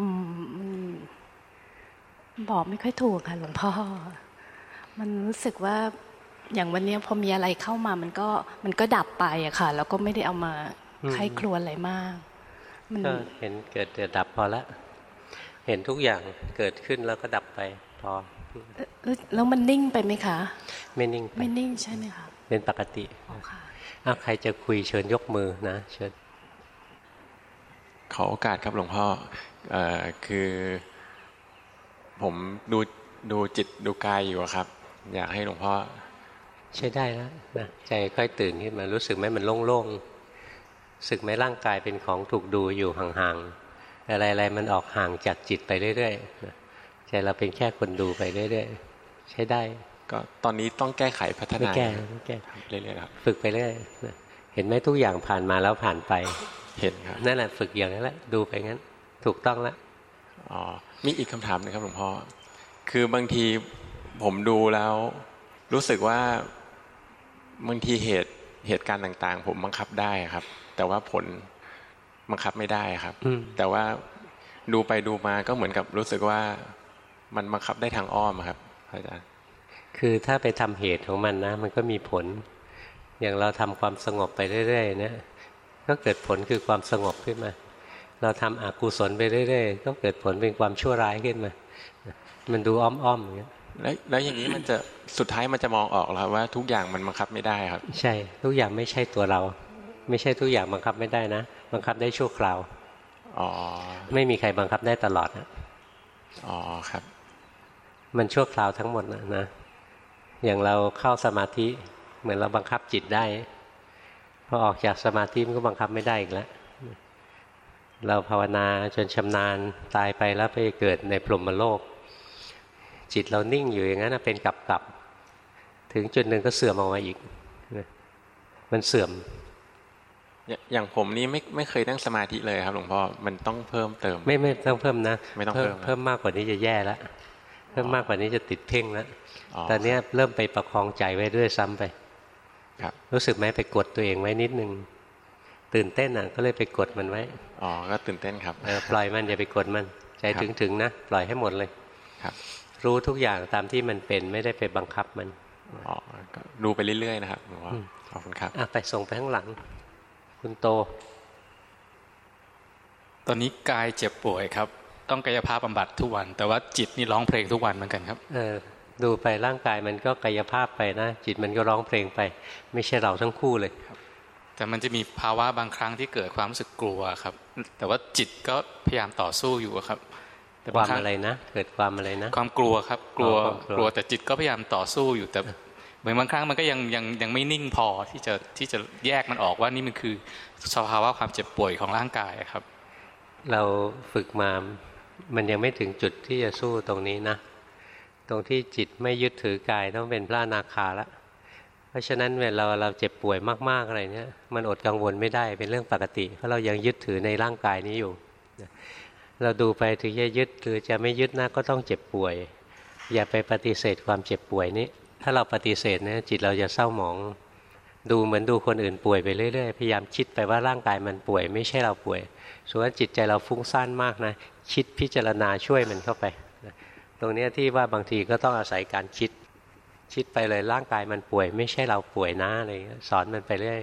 อืมบอกไม่ค่อยถูกค่ะ หลวงพ่อ มันรู้สึกว่าอย่างวันนี้พอมีอะไรเข้ามามันก็มันก็ดับไปอะค่ะ แล้วก็ไม่ได้เอามาใครครวญอะไรมากก็เห็นเกิดเกิดดับพอละเห็นทุกอย่างเกิดขึ้นแล้วก็ดับไปพอ แล้วมันนิ่งไปไหมคะไม่นิ่งไม่นิ่งใช่ไหมคะเป็นปกติอ้าใครจะคุยเชิญยกมือนะ เชิญขอโอกาสครับหลวงพ่ออ คือผมดูดูจิตดูกายอยู่ครับ อยากให้หลวงพ่อใช้ได้แล้วนะใจค่อยตื่นขึ้นมารู้สึกไหมมันโล่งๆสึกไหมร่างกายเป็นของถูกดูอยู่ห่างๆอะไรๆมันออกห่างจากจิตไปเรื่อยๆใจเราเป็นแค่คนดูไปเรื่อยๆใช้ได้ ก็ตอนนี้ต้องแก้ไขพัฒนาแก้แก้เรื่อยๆครับฝึกไปเรื่อยเห็นไหมทุกอย่างผ่านมาแล้วผ่านไป เห็นครับนั่นแหละฝึกอย่างนั้นแหละดูไปงั้น ถูกต้องแล้วอ๋อมีอีกคำถามนะครับหลวงพ่อคือบางทีผมดูแล้ว รู้สึกว่าบางทีเหตุเหตุการณ์ต่าง ๆ ผมบังคับได้ครับ แต่ว่าผลบังคับไม่ได้ครับแต่ว่าดูไปดูมาก็เหมือนกับรู้สึกว่ามันบังคับได้ทางอ้อมครับอาจารย์คือถ้าไปทำเหตุของมันนะ มันก็มีผล อย่างเราทำความสงบไปเรื่อยๆนะก็เกิดผลคือความสงบขึ้นมา เราทำอกุศลไปเรื่อยๆก็เกิดผลเป็นความชั่วร้ายขึ้นมา มันดูอ้อมๆอย่างเงี้ยแล้วแล้วอย่างนี้มันจะสุดท้ายมันจะมองออกแล้วว่าทุกอย่างมันบังคับไม่ได้ครับ ใช่ ทุกอย่างไม่ใช่ตัวเรา ไม่ใช่ทุกอย่างบังคับไม่ได้นะบังคับได้ชั่วคราวอ๋อไม่มีใครบังคับได้ตลอดนะอ๋อครับ มันชั่วคราวทั้งหมดนะนะอย่างเราเข้าสมาธิเหมือนเราบังคับจิตได้พอออกจากสมาธิมันก็บังคับไม่ได้อีกแล้ว เราภาวนาจนชำนาญตายไปแล้วไปเกิดในพรหมโลก จิตเรานิ่งอยู่อย่างนั้นเป็นกับกับ ถึงจุดหนึ่งก็เสื่อมออกมาอีก มันเสื่อม อย่างผมนี่ไม่ไม่เคยนั่งสมาธิเลยครับ หลวงพ่อมันต้องเพิ่มเติม ไม่ไม่ต้องเพิ่มนะไม่ต้องเพิ่มเพิ่มมากกว่านี้จะแย่แล้วเพิ่มมากกว่านี้จะติดเพ่งแล้วตอนนี้เริ่มไปประคองใจไว้ด้วยซ้ำไป ครับ รู้สึกไหมไปกดตัวเองไว้นิดนึง ตื่นเต้นอะก็เลยไปกดมันไว้ อ๋อ ก็ตื่นเต้นครับเออปล่อยมันอย่าไปกดมัน ใจถึงถึงนะ ปล่อยให้หมดเลยครับ รู้ทุกอย่างตามที่มันเป็นไม่ได้ไปบังคับมันอ๋อดูไปเรื่อยๆนะครับว่าขอบคุณครับอะไปส่งไปข้างหลัง คุณโต ตอนนี้กายเจ็บป่วยครับ ต้องกายภาพบำบัดทุกวัน แต่ว่าจิตนี่ร้องเพลงทุกวันเหมือนกันครับ เออ ดูไปร่างกายมันก็กายภาพไปนะจิตมันก็ร้องเพลงไป ไม่ใช่เราทั้งคู่เลยครับ แต่มันจะมีภาวะบางครั้งที่เกิดความรู้สึกกลัวครับ แต่ว่าจิตก็พยายามต่อสู้อยู่ครับความอะไรนะ เกิดความอะไรนะ ความกลัวครับ กลัวกลัวแต่จิตก็พยายามต่อสู้อยู่แต่บางครั้งมันก็ยังยังยังไม่นิ่งพอที่จะที่จะแยกมันออกว่านี่มันคือสภาวะความเจ็บป่วยของร่างกายครับ เราฝึกมามันยังไม่ถึงจุดที่จะสู้ตรงนี้นะ ตรงที่จิตไม่ยึดถือกายต้องเป็นพระนาคาละ เพราะฉะนั้นเวลาเราเจ็บป่วยมากๆอะไรเนี่ยมันอดกังวลไม่ได้เป็นเรื่องปกติ เพราะเรายังยึดถือในร่างกายนี้อยู่ เราดูไปถึงจะยึดหรือจะไม่ยึดนะก็ต้องเจ็บป่วย อย่าไปปฏิเสธความเจ็บป่วยนี้ ถ้าเราปฏิเสธเนี่ยจิตเราจะเศร้าหมอง ดูเหมือนดูคนอื่นป่วยไปเรื่อยๆพยายามคิดไปว่าร่างกายมันป่วย ไม่ใช่เราป่วยส่วนจิตใจเราฟุ้งซ่านมากนะคิดพิจารณาช่วยมันเข้าไปตรงนี้ที่ว่าบางทีก็ต้องอาศัยการคิด คิดไปเลยร่างกายมันป่วย ไม่ใช่เราป่วยนะอะไรสอนมันไปเรื่อย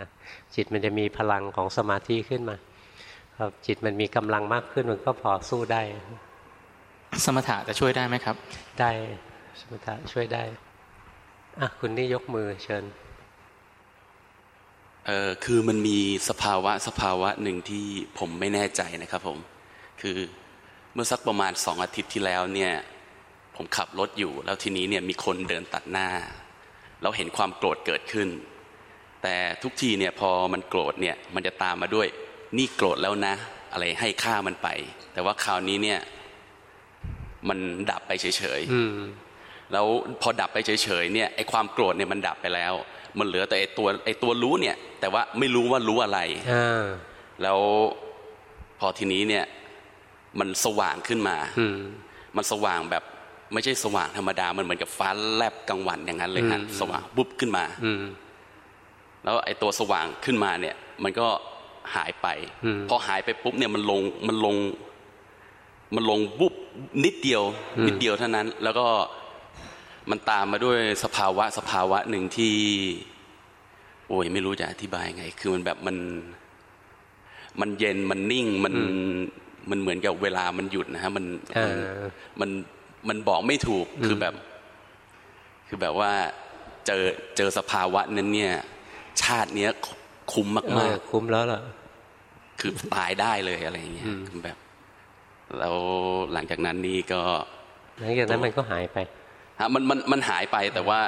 นะจิตมันจะมีพลังของสมาธิขึ้นมาพอจิตมันมีกำลังมากขึ้นมันก็พอสู้ได้ สมถะจะช่วยได้ไหมครับ ได้สมถะช่วยได้อะคุณนี่ยกมือเชิญเออคือมันมีสภาวะสภาวะหนึ่งที่ผมไม่แน่ใจนะครับผม คือเมื่อสักประมาณสองอาทิตย์ที่แล้วเนี่ย ผมขับรถอยู่ แล้วทีนี้เนี่ยมีคนเดินตัดหน้า เราเห็นความโกรธเกิดขึ้น แต่ทุกทีเนี่ยพอมันโกรธเนี่ยมันจะตามมาด้วย นี่โกรธแล้วนะ อะไรให้ค่ามันไป แต่ว่าคราวนี้เนี่ย มันดับไปเฉยๆแล้วพอดับไปเฉยๆเนี่ยไอความโกรธเนี่ยมันดับไปแล้ว มันเหลือแต่ไอตัวไอตัวรู้เนี่ย แต่ว่าไม่รู้ว่ารู้อะไรแล้วพอทีนี้เนี่ย มันสว่างขึ้นมา มันสว่างแบบ ไม่ใช่สว่างธรรมดามันเหมือนกับฟ้าแลบกลางวันอย่างนั้นเลยฮะสว่างปุ๊บขึ้นมาแล้วไอ้ตัวสว่างขึ้นมาเนี่ย มันก็หายไปพอหายไปปุ๊บเนี่ยมันลงมันลง มันลงบุบนิดเดียว นิดเดียวเท่านั้น แล้วก็มันตามมาด้วยสภาวะสภาวะหนึ่งที่ โอ้ยไม่รู้จะอธิบายไง คือมันแบบมัน มันเย็นมันนิ่งมันมันเหมือนกับเวลามันหยุดนะฮะมันมัน มันบอกไม่ถูกคือแบบ คือแบบว่าเจอเจอสภาวะนั้นเนี่ย ชาติเนี้ยคุ้มมากๆคุ้มแล้วล่ะคือตายได้เลยอะไรเงี้ยแบบแล้วหลังจากนั้นนี่ก็หลังจากนั้นมันก็หายไปฮะมันมันมันหายไปแต่ว่า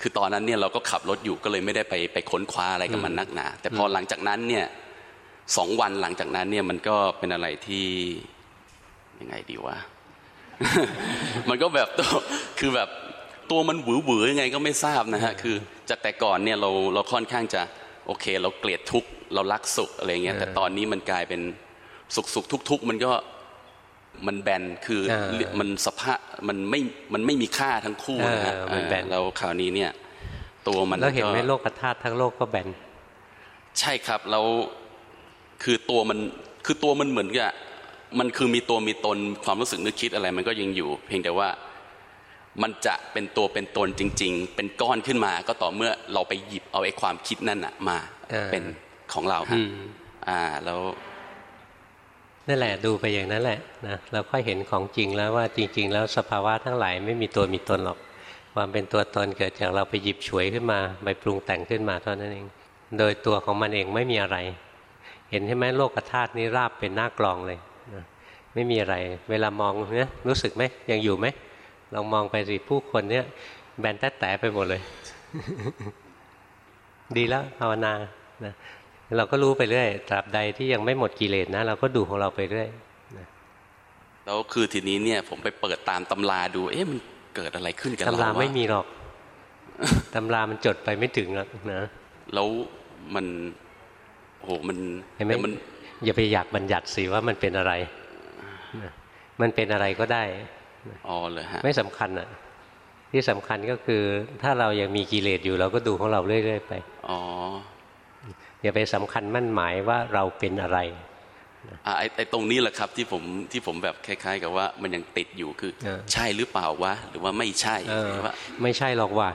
คือตอนนั้นเนี่ยเราก็ขับรถอยู่ก็เลยไม่ได้ไปไปค้นคว้าอะไรกับมันนักหนา แต่พอหลังจากนั้นเนี่ยสองวันหลังจากนั้นเนี่ยมันก็เป็นอะไรที่ยังไงดีวะ มันก็แบบตัวคือแบบตัวมันหวือหวือยังไงก็ไม่ทราบนะฮะคือจากแต่ก่อนเนี่ยเราเราค่อนข้างจะโอเค เราเกลียดทุกข์เรารักสุขอะไรเงี้ยแต่ตอนนี้มันกลายเป็นสุขสุขทุกทุกมันก็มันแบนคือมันสภาพมันไม่มันไม่มีค่าทั้งคู่นะฮะแล้วคราวนี้เนี่ย ตัวมันแล้วเห็นไหมโลกธาตุทั้งโลกก็แบนใช่ครับแล้วคือตัวมันคือตัวมันเหมือนกับ มันคือมีตัวมีตนความรู้สึกนึกคิดอะไร มันก็ยังอยู่ เพียงแต่ว่ามันจะเป็นตัวเป็นตนจริง ๆ เป็นก้อนขึ้นมา ก็ต่อเมื่อเราไปหยิบเอาไอ้ความคิดนั่นอะมาเป็นของเราฮะอ่าแล้วนั่นแหละดูไปอย่างนั้นแหละนะเราค่อยเห็นของจริงแล้วว่าจริง ๆ แล้วสภาวะทั้งหลายไม่มีตัวมีตนหรอก ความเป็นตัวตนเกิดจากเราไปหยิบฉวยขึ้นมาไปปรุงแต่งขึ้นมาเท่านั้นเอง โดยตัวของมันเองไม่มีอะไร เห็นใช่ไหมโลกธาตุนี้ราบเป็นหน้ากลองเลยนะ ไม่มีอะไร เวลามองเนี่ยรู้สึกไหมยังอยู่ไหมลองมองไปสิผู้คนเนี้ยแบนแต๊แต่ไปหมดเลย ดีแล้วภาวนานะเราก็รู้ไปเรื่อยตราบใดที่ยังไม่หมดกิเลสนะ เราก็ดูของเราไปเรื่อยแล้วคือทีนี้เนี่ย ผมไปเปิดตามตำราดู เอ๊ะมันเกิดอะไรขึ้นกับเราตำราไม่มีหรอกตำรามันจดไปไม่ถึงหรอกนะแล้วมันโอ้มันเห็นไหมมันอย่าไปอยากบัญญัติสิว่ามันเป็นอะไร มันเป็นอะไรก็ได้อ๋อเลยฮะไม่สำคัญอะ ที่สำคัญก็คือ ถ้าเรายังมีกิเลสอยู่เราก็ดูของเราเรื่อยๆไปอ๋ออย่าไปสำคัญมั่นหมายว่าเราเป็นอะไรอไอ้ตรงนี้แหละครับที่ผมที่ผมแบบคล้าย ๆ กับว่ามันยังติดอยู่คือ ใช่หรือเปล่าวะหรือว่าไม่ใช่ว่าไม่ใช่หรอกว่า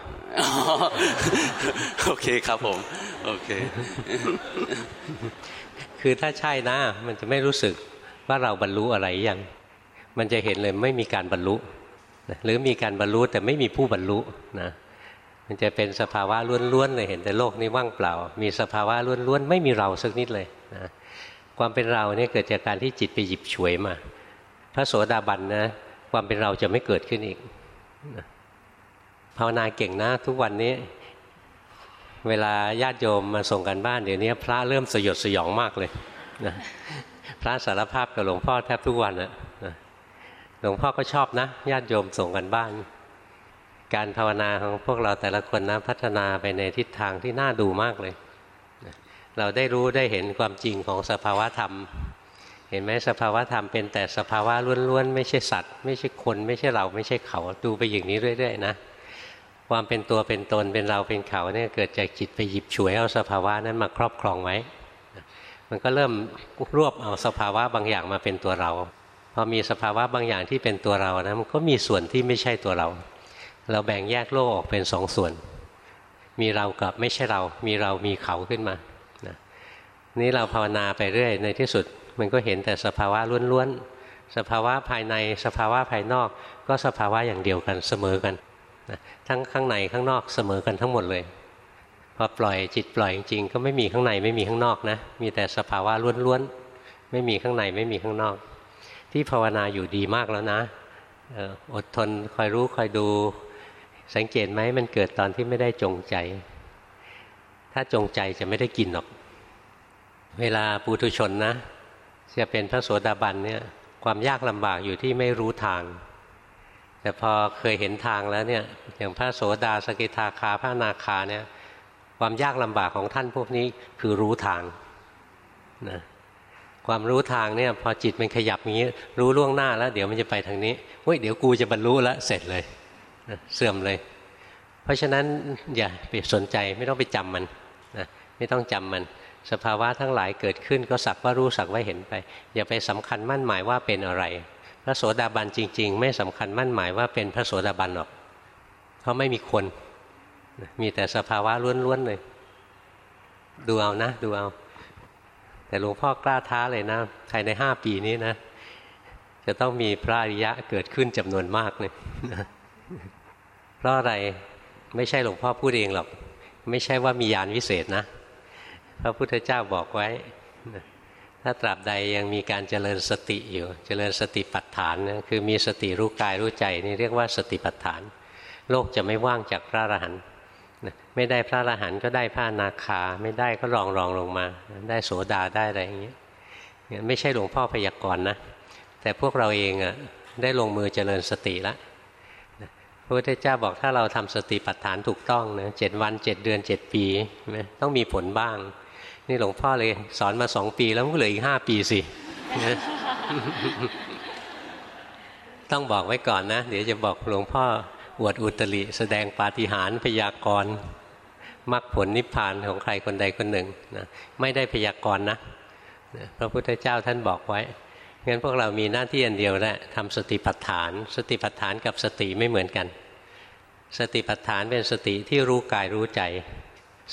โอเคครับผม โอเค คือถ้าใช่นะ มันจะไม่รู้สึก ว่าเราบรรลุอะไรยัง มันจะเห็นเลยไม่มีการบรรลุหรือมีการบรรลุแต่ไม่มีผู้บรรลุนะมันจะเป็นสภาวะล้วนๆเลยเห็นแต่โลกนี้ว่างเปล่า มีสภาวะล้วนๆไม่มีเราสักนิดเลยนะความเป็นเราเนี่ยเกิดจากการที่จิตไปหยิบฉวยมา พระโสดาบันนะความเป็นเราจะไม่เกิดขึ้นอีกภาวนาเก่งนะทุกวันนี้ เวลาญาติโยมมาส่งกันบ้านเดี๋ยวนี้พระเริ่มสยดสยองมากเลยนะ พระสารภาพกับหลวงพ่อแทบทุกวันนะหลวงพ่อก็ชอบนะญาติโยมส่งกันบ้าน การภาวนาของพวกเราแต่ละคนนะพัฒนาไปในทิศทางที่น่าดูมากเลย เราได้รู้ได้เห็นความจริงของสภาวะธรรม เห็นไหมสภาวะธรรมเป็นแต่สภาวะล้วนๆไม่ใช่สัตว์ ไม่ใช่คน ไม่ใช่เราไม่ใช่เขาดูไปอย่างนี้เรื่อยๆนะความเป็นตัวเป็นตนเป็นเราเป็นเขาเนี่ยเกิดจากจิตไปหยิบฉวยเอาสภาวะนั้นมาครอบครองไว้ มันก็เริ่มรวบเอาสภาวะบางอย่างมาเป็นตัวเราพอมีสภาวะบางอย่างที่เป็นตัวเรานะมันก็มีส่วนที่ไม่ใช่ตัวเรา เราแบ่งแยกโลกออกเป็นสองส่วน มีเรากับไม่ใช่เรา มีเรามีเขาขึ้นมานะนี่เราภาวนาไปเรื่อยในที่สุด มันก็เห็นแต่สภาวะล้วนๆสภาวะภายในสภาวะภายนอก ก็สภาวะอย่างเดียวกันเสมอกันนะทั้งข้างในข้างนอกเสมอกันทั้งหมดเลย พอปล่อยจิตปล่อยจริงๆก็ไม่มีข้างในไม่มีข้างนอกนะ มีแต่สภาวะล้วนๆไม่มีข้างในไม่มีข้างนอก ที่ภาวนาอยู่ดีมากแล้วนะอดทนคอยรู้คอยดู สังเกตไหมมันเกิดตอนที่ไม่ได้จงใจ ถ้าจงใจจะไม่ได้กินหรอก เวลาปุถุชนนะจะเป็นพระโสดาบันเนี่ยความยากลำบากอยู่ที่ไม่รู้ทาง แต่พอเคยเห็นทางแล้วเนี่ยอย่างพระโสดาสกิทาคาพระนาคาเนี่ย ความยากลำบากของท่านพวกนี้คือรู้ทางนะความรู้ทางเนี่ยพอจิตมันขยับอย่างนี้ รู้ล่วงหน้าแล้ว เดี๋ยวมันจะไปทางนี้เฮ้ยเดี๋ยวกูจะบรรลุแล้วเสร็จเลยเสื่อมเลย เพราะฉะนั้นอย่าไปสนใจไม่ต้องไปจำมันนะไม่ต้องจำมัน สภาวะทั้งหลายเกิดขึ้นก็สักว่ารู้สักว่าเห็นไป อย่าไปสำคัญมั่นหมายว่าเป็นอะไรพระโสดาบันจริง ๆ ไม่สำคัญมั่นหมายว่าเป็นพระโสดาบันหรอกเพราะไม่มีคน มีแต่สภาวะล้วนๆเลย ดูเอานะ ดูเอา แต่หลวงพ่อกล้าท้าเลยนะภายในห้าปีนี้นะ จะต้องมีพระอริยะเกิดขึ้นจำนวนมากเลยเพราะอะไรไม่ใช่หลวงพ่อพูดเองหรอก ไม่ใช่ว่ามียานวิเศษนะ พระพุทธเจ้าบอกไว้ ถ้าตราบใดยังมีการเจริญสติอยู่ เจริญสติปัฏฐานนะคือมีสติรู้กายรู้ใจนี่เรียกว่าสติปัฏฐาน โลกจะไม่ว่างจากพระอรหันต์ ไม่ได้พระอรหันต์ก็ได้พระนาคา ไม่ได้ก็รองรองลงมา ได้โสดาได้อะไรอย่างเงี้ยไม่ใช่หลวงพ่อพยากรณ์นะ แต่พวกเราเองอะได้ลงมือเจริญสติแล้วพระพุทธเจ้าบอกถ้าเราทำสติปัฏฐานถูกต้องนะเจ็ดวันเจ็ดเดือนเจ็ดปีต้องมีผลบ้าง นี่หลวงพ่อเลยสอนมาสองปีแล้วก็เหลืออีกห้าปีสิต้องบอกไว้ก่อนนะ เดี๋ยวจะบอกหลวงพ่อ อวดอุตริ แสดงปาฏิหาริย์พยากรณ์มรรคผลนิพพานของใครคนใดคนหนึ่งนะไม่ได้พยากรณ์นะพระพุทธเจ้าท่านบอกไว้งั้นพวกเรามีหน้าที่อันเดียวแหละทำสติปัฏฐาน สติปัฏฐานกับสติไม่เหมือนกัน สติปัฏฐานเป็นสติที่รู้กายรู้ใจ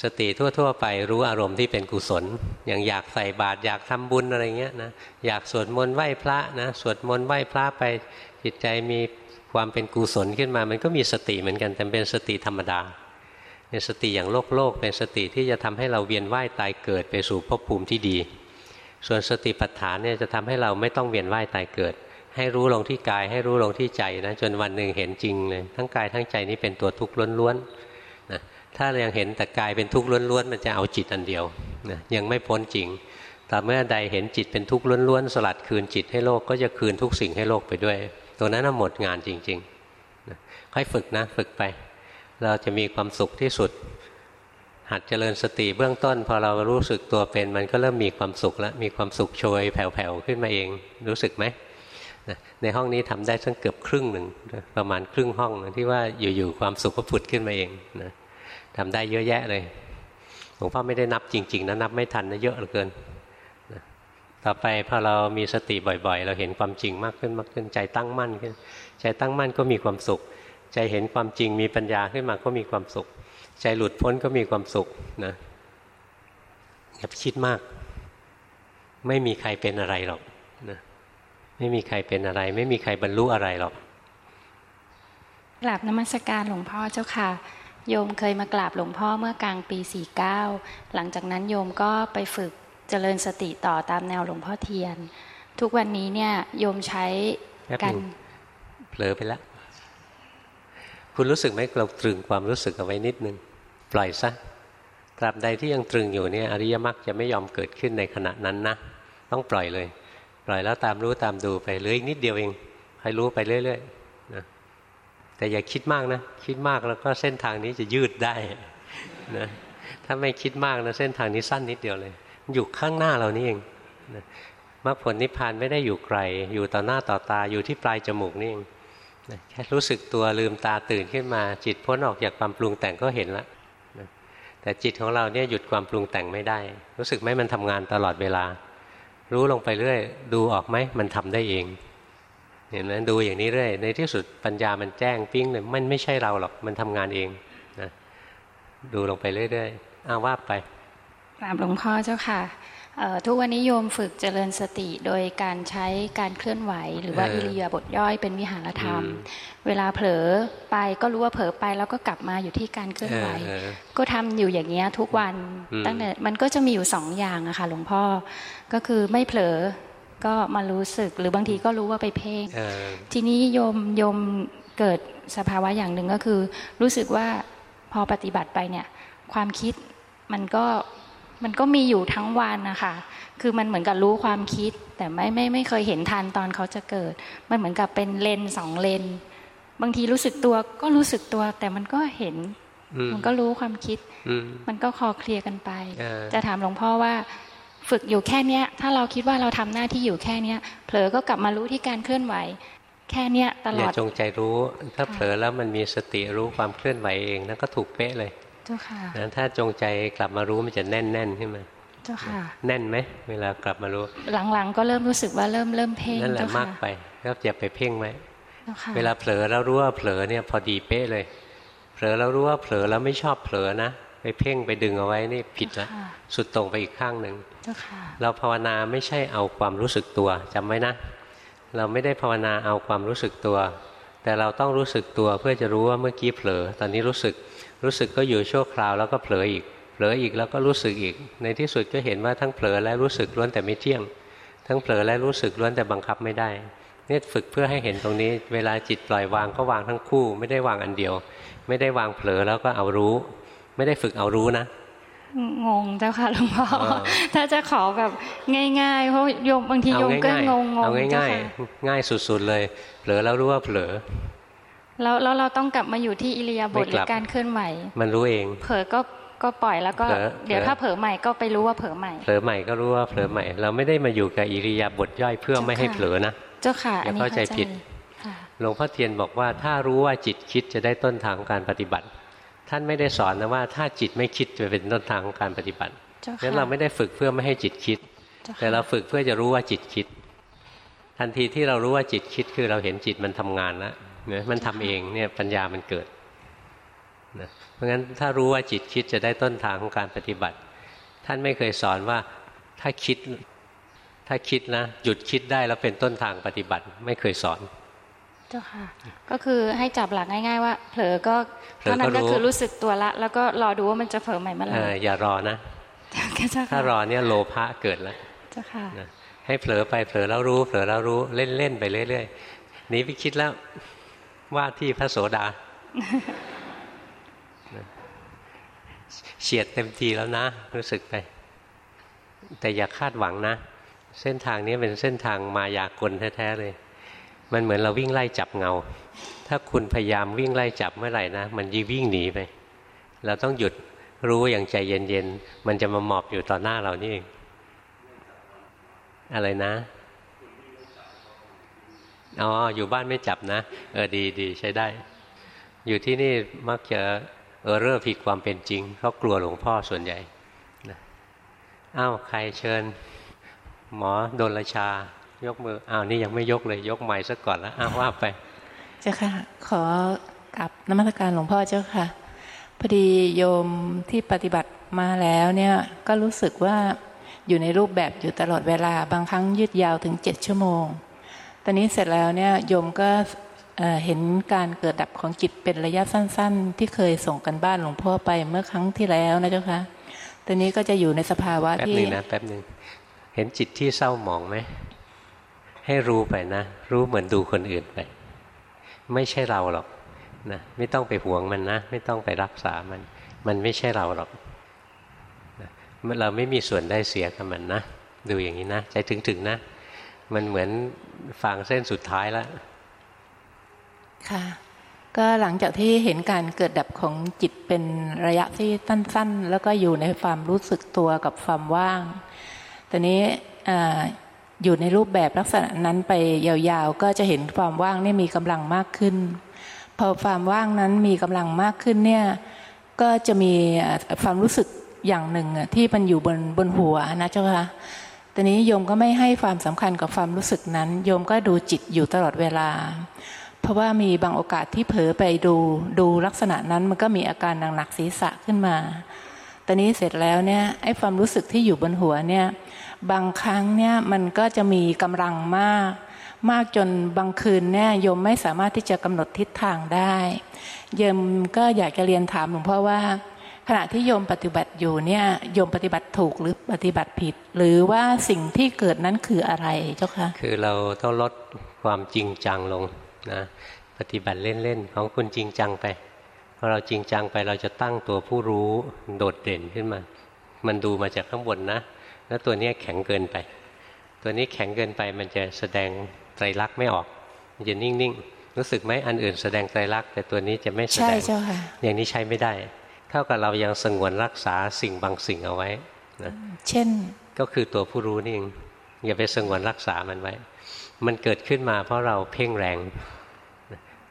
สติทั่ว ๆ ไปรู้อารมณ์ที่เป็นกุศล อย่างอยากใส่บาตรอยากทำบุญอะไรเงี้ยนะอยากสวดมนต์ไหว้พระนะสวดมนต์ไหว้พระไปจิตใจมีความเป็นกุศลขึ้นมา มันก็มีสติเหมือนกันแต่เป็นสติธรรมดาเป็นสติอย่างโลกโลกเป็นสติที่จะทำให้เราเวียนว่ายตายเกิดไปสู่ภพภูมิที่ดี ส่วนสติปัฏฐานเนี่ยจะทำให้เราไม่ต้องเวียนว่ายตายเกิด ให้รู้ลงที่กายให้รู้ลงที่ใจนะจนวันหนึ่งเห็นจริงเลยทั้งกายทั้งใจนี้เป็นตัวทุกข์ล้วนๆ ถ้ายังเห็นแต่กายเป็นทุกข์ล้วนๆมันจะเอาจิตอันเดียวนะยังไม่พ้นจริงแต่เมื่อใดเห็นจิตเป็นทุกข์ล้วนๆสลัดคืนจิตให้โลกก็จะคืนทุกสิ่งให้โลกไปด้วย ตัวนั้นหมดงานจริงๆค่อยฝึกนะฝึกไป เราจะมีความสุขที่สุด หัดเจริญสติเบื้องต้น พอเรารู้สึกตัวเป็น มันก็เริ่มมีความสุขแล้วมีความสุขโชยแผ่วๆขึ้นมาเองรู้สึกไหมในห้องนี้ทำได้สักเกือบครึ่งหนึ่งประมาณครึ่งห้องที่ว่าอยู่ๆความสุขก็ผุดขึ้นมาเองนะ ทำได้เยอะแยะเลยหลวงพ่อไม่ได้นับจริง ๆนะนับไม่ทันนะเยอะเหลือเกินต่อไปพอเรามีสติบ่อยๆ เราเห็นความจริงมากขึ้นมากขึ้นใจตั้งมั่นขึ้น ใจตั้งมั่นก็มีความสุข ใจเห็นความจริงมีปัญญาขึ้นมาก็มีความสุข ใจหลุดพ้นก็มีความสุขนะอย่าไปคิดมาก ไม่มีใครเป็นอะไรหรอกนะไม่มีใครเป็นอะไร ไม่มีใครบรรลุอะไรหรอกกราบนมัสการหลวงพ่อเจ้าค่ะ โยมเคยมากราบหลวงพ่อเมื่อกลางปี 49 หลังจากนั้นโยมก็ไปฝึกเจริญสติต่อตามแนวหลวงพ่อเทียน ทุกวันนี้เนี่ยโยมใช้กันเผลอไปแล้วคุณรู้สึกไหมเราตรึงความรู้สึกเอาไว้นิดนึงปล่อยซะตราบใดที่ยังตรึงอยู่เนี่ยอริยมรรคจะไม่ยอมเกิดขึ้นในขณะนั้นนะ ต้องปล่อยเลย ปล่อยแล้วตามรู้ตามดูไปเหลืออีกนิดเดียวเองให้รู้ไปเรื่อย ๆ แต่อย่าคิดมากนะ คิดมากแล้วก็เส้นทางนี้จะยืดได้นะถ้าไม่คิดมากนะเส้นทางนี้สั้นนิดเดียวเลย อยู่ข้างหน้าเรานี่เองนะมรรคผลนิพพานไม่ได้อยู่ไกล อยู่ต่อหน้าต่อตาอยู่ที่ปลายจมูกนี่เองแค่รู้สึกตัวลืมตาตื่นขึ้นมา จิตพ้นออกจากความปรุงแต่งก็เห็นแล้วแต่จิตของเราเนี่ยหยุดความปรุงแต่งไม่ได้ รู้สึกไหมมันทำงานตลอดเวลา รู้ลงไปเรื่อย ดูออกไหมมันทำได้เอง เห็นไหมดูอย่างนี้เรื่อยในที่สุดปัญญามันแจ้งปิ้งเลยมันไม่ใช่เราหรอกมันทำงานเองนะดูลงไปเรื่อยๆอาว่าไปกราบหลวงพ่อเจ้าค่ะทุกวันนี้โยมฝึกเจริญสติโดยการใช้การเคลื่อนไหว หรือว่าอิริยาบถย่อยเป็นวิหารธรรม เวลาเผลอไปก็รู้ว่าเผลอไปแล้วก็กลับมาอยู่ที่การเคลื่อนไหว ก็ทำอยู่อย่างเงี้ยทุกวันตั้งแต่มันก็จะมีอยู่สองอย่างอะค่ะหลวงพ่อก็คือไม่เผลอ ก็มารู้สึกหรือบางทีก็รู้ว่าไปเพ่งทีนี้โยมโยมเกิดสภาวะอย่างหนึ่งก็คือ รู้สึกว่าพอปฏิบัติไปเนี่ย ความคิดมันก็มันก็มีอยู่ทั้งวันนะคะคือมันเหมือนกับรู้ความคิด แต่ไม่ไม่ไม่เคยเห็นทันตอนเขาจะเกิด มันเหมือนกับเป็นเลนสองเลน บางทีรู้สึกตัวก็รู้สึกตัว แต่มันก็เห็น มันก็รู้ความคิด มันก็คอเคลียร์กันไป จะถามหลวงพ่อว่า ฝึกอยู่แค่เนี้ย ถ้าเราคิดว่าเราทำหน้าที่อยู่แค่เนี้ย เผลอก็กลับมารู้ที่การเคลื่อนไหว แค่เนี้ยตลอดอย่าจงใจรู้ ถ้าเผลอแล้วมันมีสติรู้ความเคลื่อนไหวเองนั่นก็ถูกเป๊ะเลย เจ้าค่ะถ้าจงใจกลับมารู้มันจะแน่นแน่นขึ้นมาเจ้าค่ะ แน่นไหมเวลากลับมารู้ หลังๆ ก็เริ่มรู้สึกว่าเริ่มเริ่มเพ่งนั่นแหละมากไปก็อย่าไปเพ่งไว้เวลาเผลอแล้วรู้ว่าเผลอเนี่ยพอดีเป๊ะเลย เผลอแล้วรู้ว่าเผลอแล้วไม่ชอบเผลอนะ ไปเพ่งไปดึงเอาไว้นี่ผิดแล้วสุดตรงไปอีกข้างหนึ่งเราภาวนาไม่ใช่เอาความรู้สึกตัวจำไว้นะ เราไม่ได้ภาวนาเอาความรู้สึกตัว แต่เราต้องรู้สึกตัวเพื่อจะรู้ว่าเมื่อกี้เผลอ ตอนนี้รู้สึกรู้สึกก็อยู่ชั่วคราวแล้วก็เผลออีกเผลออีกแล้วก็รู้สึกอีก ในที่สุดก็เห็นว่าทั้งเผลอและรู้สึกล้วนแต่ไม่เที่ยง ทั้งเผลอและรู้สึกล้วนแต่บังคับไม่ได้เนี่ยฝึกเพื่อให้เห็นตรงนี้ เวลาจิตปล่อยวางก็วางทั้งคู่ ไม่ได้วางอันเดียว ไม่ได้วางเผลอแล้วก็เอารู้ ไม่ได้ฝึกเอารู้นะงงเจ้าค่ะหลวงพ่อถ้าจะขอแบบง่ายๆ เพราะโยมบางทีโยมก็งงงเอาง่ายๆ ง่ายสุดๆเลยเผลอแล้วรู้ว่าเผลอแล้วแล้วเราต้องกลับมาอยู่ที่อิริยาบถหรือการเคลื่อนไหวมันรู้เอง เผลอก็ก็ปล่อยแล้วก็เดี๋ยวถ้าเผลอใหม่ก็ไปรู้ว่าเผลอใหม่เผลอใหม่ก็รู้ว่าเผลอใหม่ เราไม่ได้มาอยู่กับอิริยาบถย่อยเพื่อไม่ให้เผลอนะเจ้าค่ะอันนี้เข้าใจผิดหลวงพ่อเทียนบอกว่าถ้ารู้ว่าจิตคิดจะได้ต้นทางการปฏิบัติ ท่านไม่ได้สอนนะว่า ถ้าจิตไม่คิดจะเป็นต้นทางของการปฏิบัติงั้นเราไม่ได้ฝึกเพื่อไม่ให้จิตคิด แต่เราฝึกเพื่อจะรู้ว่าจิตคิด ทันทีที่เรารู้ว่าจิตคิดคือเราเห็นจิตมันทำงานแล้วเนี่ยมันทำเองเนี่ยปัญญามันเกิดนะเพราะงั้นถ้ารู้ว่าจิตคิดจะได้ต้นทางของการปฏิบัติ ท่านไม่เคยสอนว่าถ้าคิดถ้าคิดนะหยุดคิดได้แล้วเป็นต้นทางปฏิบัติ ไม่เคยสอน เจ้าค่ะ ก็คือให้จับหลักง่าย ๆ ว่า เผลอก็เท่านั้นก็คือรู้สึกตัวละ แล้วก็รอดูว่ามันจะเผลอใหม่เมื่อไหร่อย่ารอนะถ้ารอเนี่ยโลภะเกิดแล้วเจ้าค่ะให้เผลอไปเผลอแล้วรู้เผลอแล้วรู้เล่นๆไปเรื่อยๆนี้ไปคิดแล้วว่าที่พระโสดาเฉียดเต็มทีแล้วนะ รู้สึกไป แต่อย่าคาดหวังนะ เส้นทางนี้เป็นเส้นทางมายากลแท้ๆเลย มันเหมือนเราวิ่งไล่จับเงา ถ้าคุณพยายามวิ่งไล่จับเมื่อไหร่นะ มันยิ่งวิ่งหนีไป เราต้องหยุดรู้อย่างใจเย็นๆ มันจะมาหมอบอยู่ต่อหน้าเรานี่เอง อะไรนะอ๋ออยู่บ้านไม่จับนะ เออดีดีใช้ได้ อยู่ที่นี่มักจะเออเร่อผิดความเป็นจริงเขาะกลัวหลวงพ่อส่วนใหญ่อ้าวใครเชิญ หมอโดนราชา ยกมืออ้าวนี่ยังไม่ยกเลย ยกไม้ซะก่อนแล้วอ้าวว่าไป เจ้าค่ะ ขอกับนมัสการหลวงพ่อเจ้าค่ะพอดีโยมที่ปฏิบัติมาแล้วเนี่ยก็รู้สึกว่าอยู่ในรูปแบบอยู่ตลอดเวลา บางครั้งยืดยาวถึงเจ็ดชั่วโมง ตอนนี้เสร็จแล้วเนี่ยโยมก็เห็นการเกิดดับของจิตเป็นระยะสั้น ๆ ที่เคยส่งกันบ้านหลวงพ่อไปเมื่อครั้งที่แล้วนะเจ้าคะตอนนี้ก็จะอยู่ในสภาวะที่แป๊บนึงนะแป๊บนึงเห็นจิตที่เศร้าหมองไหม ให้รู้ไปนะ รู้เหมือนดูคนอื่นไป ไม่ใช่เราหรอกนะไม่ต้องไปห่วงมันนะ ไม่ต้องไปรักษามัน มันไม่ใช่เราหรอกนะเราไม่มีส่วนได้เสียกับมันนะ ดูอย่างนี้นะใจถึงๆนะ มันเหมือนฟางเส้นสุดท้ายแล้วค่ะก็หลังจากที่เห็นการเกิดดับของจิตเป็นระยะที่สั้น ๆ แล้วก็อยู่ในความรู้สึกตัวกับความว่าง ตอนนี้ อยู่ในรูปแบบลักษณะนั้นไปยาวๆ ก็จะเห็นความว่างนี่มีกำลังมากขึ้น พอความว่างนั้นมีกำลังมากขึ้นเนี่ยก็จะมีความรู้สึกอย่างหนึ่งที่มันอยู่บนบนหัวนะเจ้าคะตอนนี้โยมก็ไม่ให้ความสำคัญกับความรู้สึกนั้น โยมก็ดูจิตอยู่ตลอดเวลา เพราะว่ามีบางโอกาสที่เผลอไปดูดูลักษณะนั้นมันก็มีอาการหนักๆศีรษะขึ้นมา ตอนนี้เสร็จแล้วเนี่ยไอ้ความรู้สึกที่อยู่บนหัวเนี่ย บางครั้งเนี่ยมันก็จะมีกำลังมาก มากจนบางคืนเนี่ยโยมไม่สามารถที่จะกำหนดทิศทางได้โยมก็อยากจะเรียนถามหลวงพ่อว่า ขณะที่โยมปฏิบัติอยู่เนี่ยโยมปฏิบัติถูกหรือปฏิบัติผิด หรือว่าสิ่งที่เกิดนั้นคืออะไรเจ้าคะคือเราต้องลดความจริงจังลงนะปฏิบัติเล่นๆของคุณจริงจังไปพอเราจริงจังไปเราจะตั้งตัวผู้รู้โดดเด่นขึ้นมา มันดูมาจากข้างบนนะ แล้วตัวนี้แข็งเกินไป ตัวนี้แข็งเกินไปมันจะแสดงไตรลักษณ์ไม่ออก มันจะนิ่งๆ รู้สึกไหมอันอื่นแสดงไตรลักษณ์แต่ตัวนี้จะไม่แสดงใช่เจ้าค่ะอย่างนี้ใช้ไม่ได้ เท่ากับเรายังสงวนรักษาสิ่งบางสิ่งเอาไว้นะเช่น ก็คือตัวผู้รู้นี่เองอย่าไปสงวนรักษามันไว้ มันเกิดขึ้นมาเพราะเราเพ่งแรง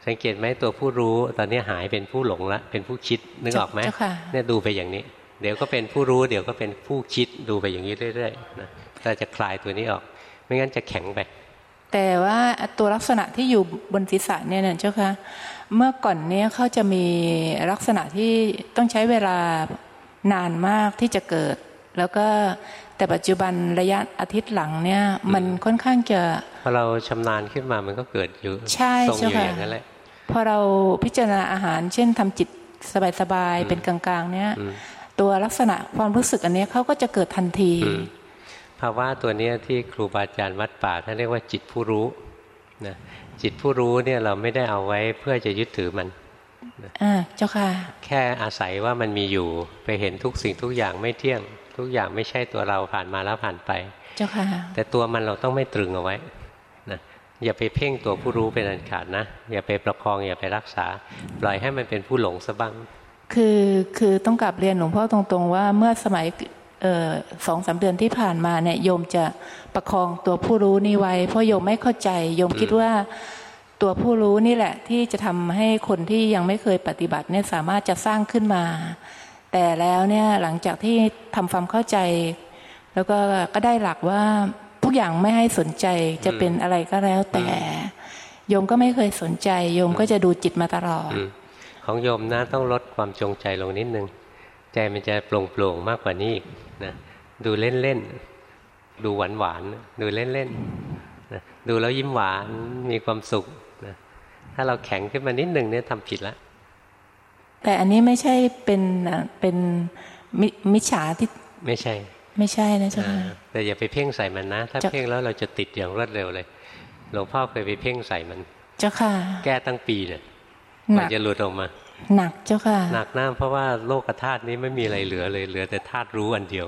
สังเกตไหมตัวผู้รู้ตอนนี้หายเป็นผู้หลงละเป็นผู้คิดนึกออกไหมเนี่ยดูไปอย่างนี้ เดี๋ยวก็เป็นผู้รู้ เดี๋ยวก็เป็นผู้คิดดูไปอย่างนี้เรื่อยๆนะเราจะคลายตัวนี้ออก ไม่งั้นจะแข็งไปแต่ว่าตัวลักษณะที่อยู่บนศีรษะเนี่ยนะเจ้าค่ะเมื่อก่อนเนี้ยเขาจะมีลักษณะที่ต้องใช้เวลานานมากที่จะเกิด แล้วก็แต่ปัจจุบันระยะอาทิตย์หลังเนี่ย มันค่อนข้างจะพอเราชำนาญขึ้นมามันก็เกิดอยู่ใช่ทรงอยู่อย่างนั้นแหละพอเราพิจารณาอาหาร เช่นทำจิตสบายๆเป็นกลางๆ เนี่ย ตัวลักษณะความรู้สึกอันนี้เขาก็จะเกิดทันทีภาวะตัวนี้ที่ครูบาอาจารย์วัดป่าท่านเรียกว่าจิตผู้รู้นะจิตผู้รู้เนี่ยเราไม่ได้เอาไว้เพื่อจะยึดถือมันอ่าเจ้าค่ะ แค่อาศัยว่ามันมีอยู่ไปเห็นทุกสิ่งทุกอย่างไม่เที่ยง ทุกอย่างไม่ใช่ตัวเราผ่านมาแล้วผ่านไป เจ้าค่ะ แต่ตัวมันเราต้องไม่ตรึงเอาไว้นะอย่าไปเพ่งตัวผู้รู้เป็นอันขาดนะอย่าไปประคองอย่าไปรักษา ปล่อยให้มันเป็นผู้หลงซะบ้าง คือคือต้องกลับเรียนหลวงพ่อตรงๆ ว่าเมื่อสมัยสองสาเดือนที่ผ่านมาเนี่ยโยมจะประคองตัวผู้รู้นี่ไว้ เพราะโยมไม่เข้าใจโยมคิดว่าตัวผู้รู้นี่แหละ ที่จะทำให้คนที่ยังไม่เคยปฏิบัติเนี่ยสามารถจะสร้างขึ้นมา แต่แล้วเนี่ยหลังจากที่ทำความเข้าใจ แล้วก็ก็ได้หลักว่าทุกอย่างไม่ให้สนใจจะเป็นอะไรก็แล้วแต่โยมก็ไม่เคยสนใจโยมก็จะดูจิตมาตลอด ของโยมนะต้องลดความจงใจลงนิดนึง ใจมันจะโปร่งโปร่งมากกว่านี้อีกนะดูเล่นเล่นดูหวานหวานดูเล่นเล่นนะดูแล้วยิ้มหวานมีความสุขนะถ้าเราแข็งขึ้นมานิดหนึ่งเนี่ยทำผิดแล้วแต่อันนี้ไม่ใช่เป็นเป็นมิจฉาที่ไม่ใช่ ไม่ใช่นะจ๊ะแต่อย่าไปเพ่งใส่มันนะ ถ้าเพ่งแล้วเราจะติดอย่างรวดเร็วเลยหลวงพ่อเคยไปเพ่งใส่มัน เจ้าค่ะ แก้ตั้งปีเนี่ย มันจะหลุดออกมา หนักเจ้าค่ะ หนักน้าเพราะว่าโลกธาตุนี้ไม่มีอะไรเหลือเลยเหลือแต่ธาตุรู้อันเดียว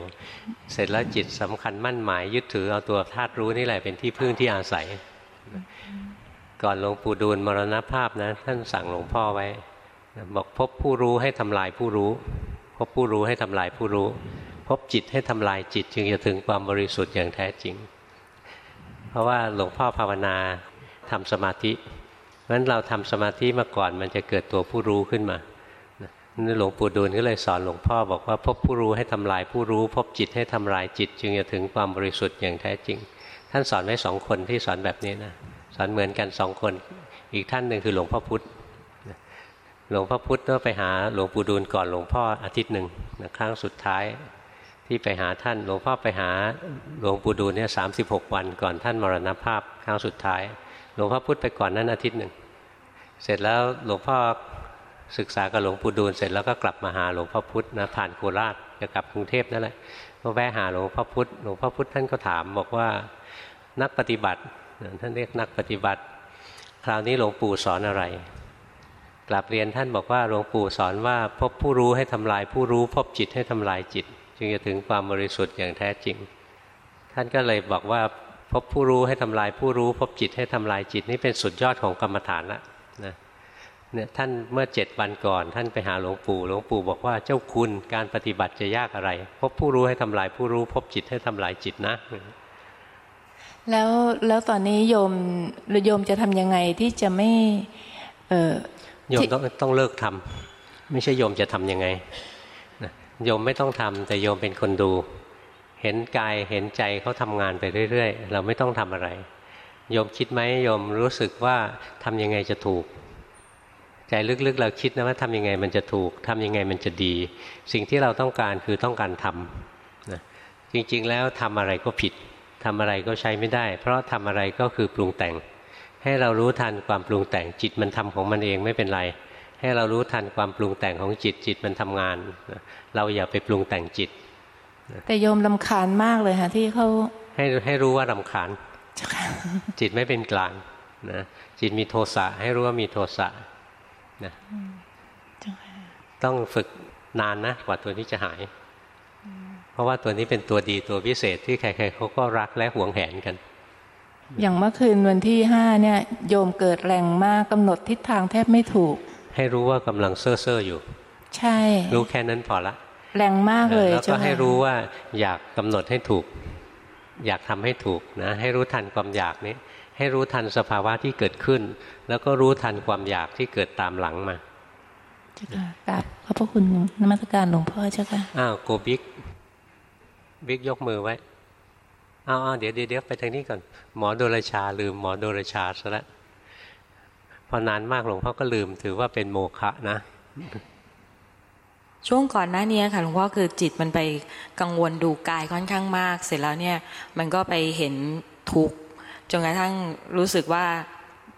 เสร็จแล้วจิตสำคัญมั่นหมายยึดถือเอาตัวธาตุรู้นี่แหละเป็นที่พึ่งที่อาศัย ก่อนหลวงปู่ดูลมรณภาพนะ ท่านสั่งหลวงพ่อไว้ บอกพบผู้รู้ให้ทำลายผู้รู้ พบผู้รู้ให้ทำลายผู้รู้ พบจิตให้ทำลายจิต จึงจะถึงความบริสุทธิ์อย่างแท้จริง เพราะว่าหลวงพ่อภาวนาทำสมาธิ ราะฉะนั้นเราทำสมาธิมาก่อนมันจะเกิดตัวผู้รู้ขึ้นมานี่หลวงปู่ดูลก็เลยสอนหลวงพ่อบอกว่าพบผู้รู้ให้ทำลายผู้รู้ พบจิตให้ทำลายจิต จึงจะถึงความบริสุทธิ์อย่างแท้จริง ท่านสอนไว้สองคนที่สอนแบบนี้นะสอนเหมือนกันสองคน อีกท่านหนึ่งคือหลวงพ่อพุธหลวงพ่อพุธก็ไปหาหลวงปู่ดูลก่อนหลวงพ่ออาทิตย์หนึ่งนะครั้งสุดท้ายที่ไปหาท่านหลวงพ่อไปหาหลวงปู่ดูลเนี่ยสาวันก่อนท่านมรณภาพครั้งสุดท้าย หลวงพ่อพุธไปก่อนนั้นอาทิตย์หนึ่ง เสร็จแล้วหลวงพ่อศึกษากับหลวงปู่ดูลเสร็จแล้วก็กลับมาหาหลวงพ่อพุธนะผ่านโคราชจะกลับกรุงเทพนั่นแหละก็แวะหาหลวงพ่อพุธหลวงพ่อพุธท่านก็ถามบอกว่านักปฏิบัติท่านเรียกนักปฏิบัติ คราวนี้หลวงปู่สอนอะไร กลับเรียนท่านบอกว่าหลวงปู่สอนว่าพบผู้รู้ให้ทำลายผู้รู้พบจิตให้ทำลายจิต จึงจะถึงความบริสุทธิ์อย่างแท้จริง ท่านก็เลยบอกว่าพบผู้รู้ให้ทำลายผู้รู้ พบจิตให้ทำลายจิตนี่เป็นสุดยอดของกรรมฐานละ นะเนี่ยท่านเมื่อเจ็ดวันก่อน ท่านไปหาหลวงปู่หลวงปู่บอกว่าเจ้าคุณการปฏิบัติจะยากอะไร พบผู้รู้ให้ทำลายผู้รู้ พบจิตให้ทำลายจิตนะ แล้วแล้วตอนนี้โยมโยมจะทำยังไงที่จะไม่ เออโยมต้องต้องเลิกทำไม่ใช่โยมจะทํำยังไงโยมไม่ต้องทำแต่โยมเป็นคนดู เห็นกายเห็นใจเขาทำงานไปเรื่อยๆ เราไม่ต้องทำอะไร โยมคิดไหมโยมรู้สึกว่าทำยังไงจะถูก ใจลึกๆ เราคิดนะว่าทำยังไงมันจะถูกทำยังไงมันจะดี สิ่งที่เราต้องการคือต้องการทำนะจริงๆแล้วทำอะไรก็ผิดทำอะไรก็ใช้ไม่ได้ เพราะทำอะไรก็คือปรุงแต่ง ให้เรารู้ทันความปรุงแต่งจิตมันทำของมันเองไม่เป็นไร ให้เรารู้ทันความปรุงแต่งของจิตจิตมันทำงาน เราอย่าไปปรุงแต่งจิต แต่โยมลำคาญมากเลยค่ะที่เขาให้ให้รู้ว่าลำคาญ จิตไม่เป็นกลางนะจิตมีโทสะให้รู้ว่ามีโทสะนะต้องฝึกนานนะกว่าตัวนี้จะหาย เพราะว่าตัวนี้เป็นตัวดีตัวพิเศษที่ใครๆเขาก็รักและหวงแหนกัน อย่างเมื่อคืนวันที่ห้าเนี่ย โยมเกิดแรงมากกำหนดทิศทางแทบไม่ถูก ให้รู้ว่ากำลังเซ่อเซ่ออยู่ ใช่ รู้แค่นั้นพอละ แรงมากเลยแล้วก็ให้รู้ว่าอยากกำหนดให้ถูก อยากทำให้ถูกนะให้รู้ทันความอยากนี้ ให้รู้ทันสภาวะที่เกิดขึ้น แล้วก็รู้ทันความอยากที่เกิดตามหลังมาเจ้าค่ะกราบขอบพระคุณนมัสการหลวงพ่อเจ้าค่ะอ้าวโกบิ๊กบิ๊กยกมือไว้เอาเอาเดี๋ยวเดี๋ยวไปทางนี้ก่อน หมอโดรชาลืมหมอโดรชาซะแล้วพอนานมากหลวงพ่อก็ลืมถือว่าเป็นโมฆะนะ ช่วงก่อนหน้านี้ค่ะหลวงพ่อคือจิตมันไปกังวลดูกายค่อนข้างมาก เสร็จแล้วเนี่ยมันก็ไปเห็นทุกข์จนกระทั่งรู้สึกว่า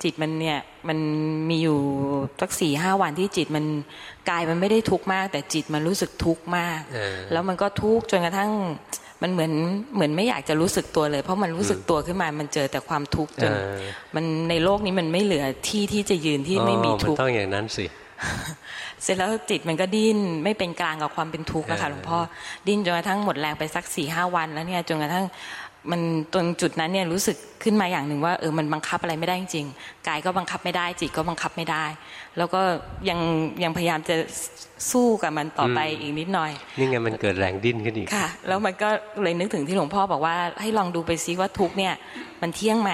จิตมันเนี่ยมันมีอยู่สักสี่ห้าวันที่จิตมันกายมันไม่ได้ทุกข์มาก แต่จิตมันรู้สึกทุกข์มาก แล้วมันก็ทุกข์จนกระทั่งมันเหมือนเหมือนไม่อยากจะรู้สึกตัวเลย เพราะมันรู้สึกตัวขึ้นมามันเจอแต่ความทุกข์จนมันในโลกนี้มันไม่เหลือที่ที่จะยืนที่ไม่มีทุกข์ต้องอย่างนั้นสิ เสร็จแล้วจิตมันก็ดิ้นไม่เป็นกลางกับความเป็นทุกข์นะคะหลวงพ่อดิ้นจนกระทั่งหมดแรงไปสักสี่ห้าวันแล้วเนี่ยจนกระทั่งมันตรงจุดนั้นเนี่ยรู้สึกขึ้นมาอย่างหนึ่งว่าเออมันบังคับอะไรไม่ได้จริงกายก็บังคับไม่ได้ จิตก็บังคับไม่ได้ แล้วก็ยังยังพยายามจะสู้กับมันต่อไปอีกนิดหน่อยนี่ไงมันเกิดแรงดิ้นขึ้นอีกค่ะ แล้วมันก็เลยนึกถึงที่หลวงพ่อบอกว่าให้ลองดูไปซิว่าทุกเนี่ยมันเที่ยงไหม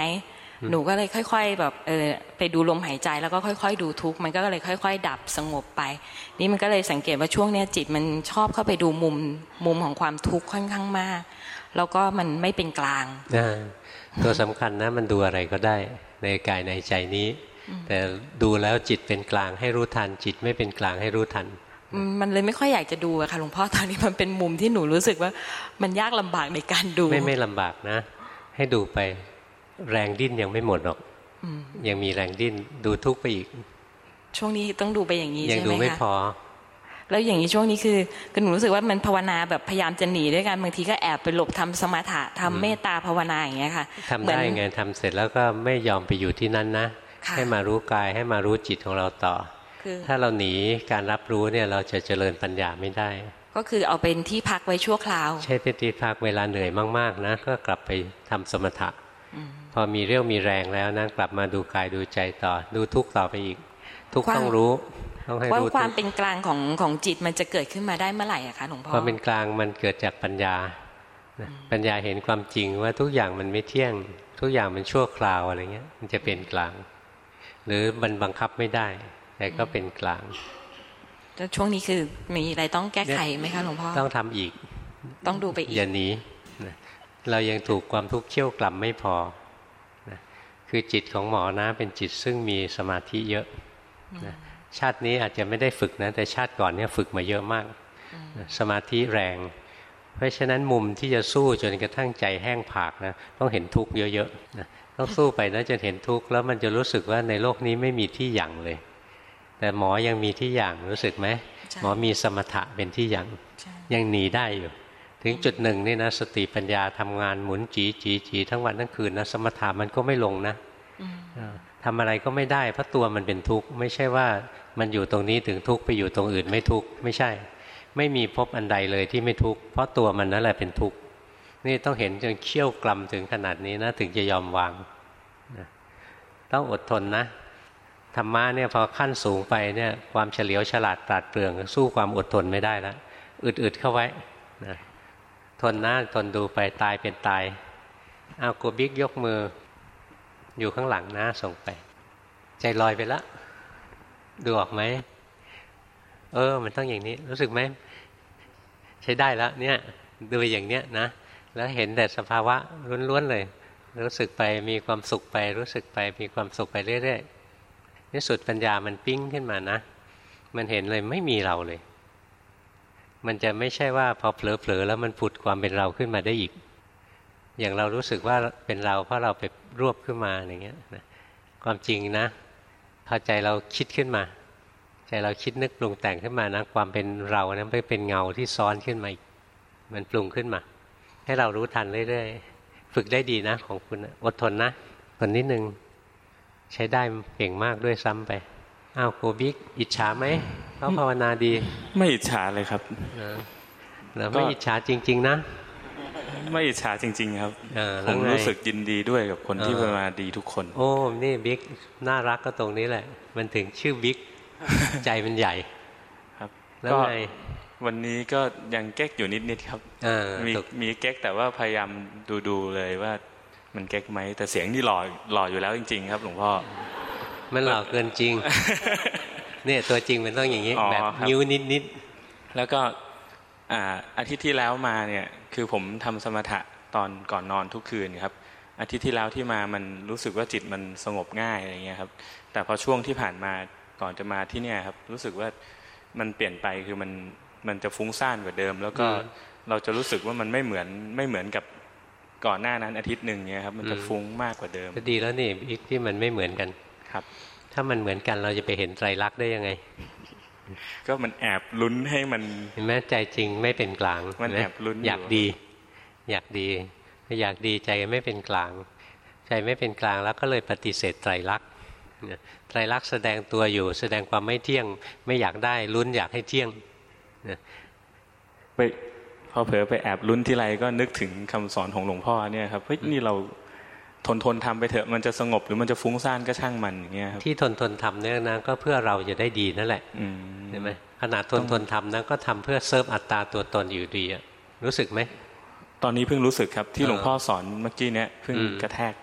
หนูก็เลยค่อย ๆ แบบเออไปดูลมหายใจแล้วก็ค่อย ๆ ดูทุกมันก็เลยค่อย ๆ ดับสงบไป นี่มันก็เลยสังเกตว่าช่วงเนี้ยจิตมันชอบเข้าไปดูมุมมุมของความทุกข์ค่อนข้างมาก แล้วก็มันไม่เป็นกลางตัวสำคัญนะมันดูอะไรก็ได้ในกายในใจนี้ แต่ดูแล้วจิตเป็นกลางให้รู้ทัน จิตไม่เป็นกลางให้รู้ทันมันเลยไม่ค่อยอยากจะดูอะค่ะหลวงพ่อตอนนี้มันเป็นมุมที่หนูรู้สึกว่ามันยากลำบากในการดู ไม่ไม่ลำบากนะ ให้ดูไป แรงดิ้นยังไม่หมดหรอกยังมีแรงดิ้นดูทุกไปอีก ช่วงนี้ต้องดูไปอย่างนี้ใช่ไหมคะยังดูไม่พอ แล้วอย่างนี้ช่วงนี้คือคือหนูรู้สึกว่ามันภาวนาแบบพยายามจะหนีด้วยกันบางทีก็แอบไปหลบทำสมาธิทำเมตตาภาวนาอย่างเงี้ยค่ะทำได้ไงทำเสร็จแล้วก็ไม่ยอมไปอยู่ที่นั้นนะให้มารู้กายให้มารู้จิตของเราต่อถ้าเราหนีการรับรู้เนี่ยเราจะเจริญปัญญาไม่ได้ ก็คือเอาเป็นที่พักไว้ชั่วคราว ใช่เป็นที่พักเวลาเหนื่อยมาก ๆ นะ ก็กลับไปทำสมถะ พอมีเรี่ยวมีแรงแล้วนะกลับมาดูกายดูใจต่อ ดูทุกต่อไปอีก ทุกต้องรู้ว่าความเป็นกลางของของจิตมันจะเกิดขึ้นมาได้เมื่อไหร่อะคะหลวงพ่อความเป็นกลางมันเกิดจากปัญญาปัญญาเห็นความจริงว่าทุกอย่างมันไม่เที่ยง ทุกอย่างมันชั่วคราวอะไรเงี้ย มันจะเป็นกลาง หรือมันบังคับไม่ได้ แต่ก็เป็นกลางแต่ช่วงนี้คือมีอะไรต้องแก้ไขไหมคะหลวงพ่อต้องทำอีก ต้องดูไปอีกอย่าหนี เรายังถูกความทุกข์เชี่ยวกล่ำไม่พอคือจิตของหมอนะ เป็นจิตซึ่งมีสมาธิเยอะชาตินี้อาจจะไม่ได้ฝึกนะแต่ชาติก่อนเนี่ยฝึกมาเยอะมากสมาธิแรง เพราะฉะนั้นมุมที่จะสู้จนกระทั่งใจแห้งผากนะต้องเห็นทุกข์เยอะๆต้องสู้ไปนะจนเห็นทุกข์แล้วมันจะรู้สึกว่าในโลกนี้ไม่มีที่หยั่งเลย แต่หมอยังมีที่หยั่งรู้สึกไหมหมอมีสมถะเป็นที่หยั่งยังหนีได้อยู่ ถึงจุดหนึ่งนี่นะสติปัญญาทำงานหมุนจีจีจีทั้งวันทั้งคืนนะสมถะมันก็ไม่ลงนะทำอะไรก็ไม่ได้เพราะตัวมันเป็นทุกข์ไม่ใช่ว่ามันอยู่ตรงนี้ถึงทุกข์ไปอยู่ตรงอื่นไม่ทุกข์ไม่ใช่ ไม่มีพบอันใดเลยที่ไม่ทุกข์เพราะตัวมันนั่นแหละเป็นทุกข์นี่ต้องเห็นจนเขี้ยวกลำถึงขนาดนี้นะถึงจะยอมวางต้องอดทนนะธรรมะเนี่ยพอขั้นสูงไปเนี่ยความเฉลียวฉลาดตราดเปลืองสู้ความอดทนไม่ได้แล้วอึดๆเข้าไว้นะ ทนนะทนดูไปตายเป็นตายเอากูบิ๊กยกมือ อยู่ข้างหลังนะส่งไป ใจลอยไปแล้วดูออกไหมเออ มันต้องอย่างนี้ รู้สึกไหมใช้ได้แล้วเนี่ยดูอย่างเนี้ยนะ แล้วเห็นแต่สภาวะล้วนๆเลย รู้สึกไปมีความสุขไป รู้สึกไปมีความสุขไปเรื่อยๆนี่สุดปัญญามันปิ้งขึ้นมานะ มันเห็นเลยไม่มีเราเลย มันจะไม่ใช่ว่าพอเผลอๆแล้วมันผุดความเป็นเราขึ้นมาได้อีก อย่างเรารู้สึกว่าเป็นเราเพราะเราไปรวบขึ้นมาอย่างเงี้ยนะความจริงนะพอใจเราคิดขึ้นมา ใจเราคิดนึกปรุงแต่งขึ้นมานะความเป็นเรานะไม่เป็นเงาที่ซ้อนขึ้นมามันปรุงขึ้นมา ให้เรารู้ทันเรื่อยๆฝึกได้ดีนะ ของคุณอดทนนะทนนิดนึงใช้ได้เก่งมากด้วยซ้ำไป อ้าวโกบิ๊กอิจฉาไหมเขาภาวนาดี ไม่อิจฉาเลยครับแล้วไม่อิจฉาจริง ๆ นะ ไม่อิจฉาจริง ๆ ครับผมรู้สึกยินดีด้วยกับคนที่มาดีทุกคน โอ้นี่บิ๊กน่ารักก็ตรงนี้แหละ มันถึงชื่อบิ๊กใจมันใหญ่ครับแล้วไงวันนี้ก็ยังเก๊กอยู่นิดๆครับมีมีเก๊กแต่ว่าพยายามดูดูเลยว่ามันเก๊กไหมแต่เสียงที่หล่อหล่ออยู่แล้วจริง ๆ ครับ หลวงพ่อ มันหล่อเกินจริงเนี่ยตัวจริงมันต้องอย่างนี้แบบนิ้วนิดๆแล้วก็อาอาทิตย์ที่แล้วมาเนี่ยคือผมทำสมถะตอนก่อนนอนทุกคืนครับ อาทิตย์ที่แล้วที่มามันรู้สึกว่าจิตมันสงบง่ายอะไรเงี้ยครับ แต่พอช่วงที่ผ่านมาก่อนจะมาที่เนี่ยครับ รู้สึกว่ามันเปลี่ยนไปคือมันมันจะฟุ้งซ่านกว่าเดิม แล้วก็เราจะรู้สึกว่ามันไม่เหมือนไม่เหมือนกับก่อนหน้านั้นอาทิตย์หนึ่งเนี่ยครับมันจะฟุ้งมากกว่าเดิมก็ดีแล้วนี่อีกที่มันไม่เหมือนกัน ครับ ถ้ามันเหมือนกันเราจะไปเห็นไตรลักษณ์ได้ยังไง ก็มันแอบลุ้นให้มันเห็นไหมใจจริงไม่เป็นกลางมันแอบลุ้นอยากดี อยากดีอยากดีใจไม่เป็นกลาง ใจไม่เป็นกลางแล้วก็เลยปฏิเสธไตรลักษณ์ไตรลักษณ์แสดงตัวอยู่ แสดงความไม่เที่ยงไม่อยากได้ลุ้นอยากให้เที่ยงไปพอเผลอไปแอบลุ้นที่ไรก็นึกถึงคำสอนของหลวงพ่อเนี่ยครับเฮ้ยนี่เรา ทนทนทำไปเถอะมันจะสงบหรือมันจะฟุ้งซ่านก็ช่างมันอย่างเงี้ยครับที่ทนทนทำเนี่ยนะก็เพื่อเราจะได้ดีนั่นแหละใช่ไหมขนาดทนทนทำนั้นก็ทำเพื่อเซิร์ฟอัตตาตัวตนอยู่ดีอะรู้สึกไหมตอนนี้เพิ่งรู้สึกครับที่หลวงพ่อสอนเมื่อกี้เนี้ยเพิ่งกระแทก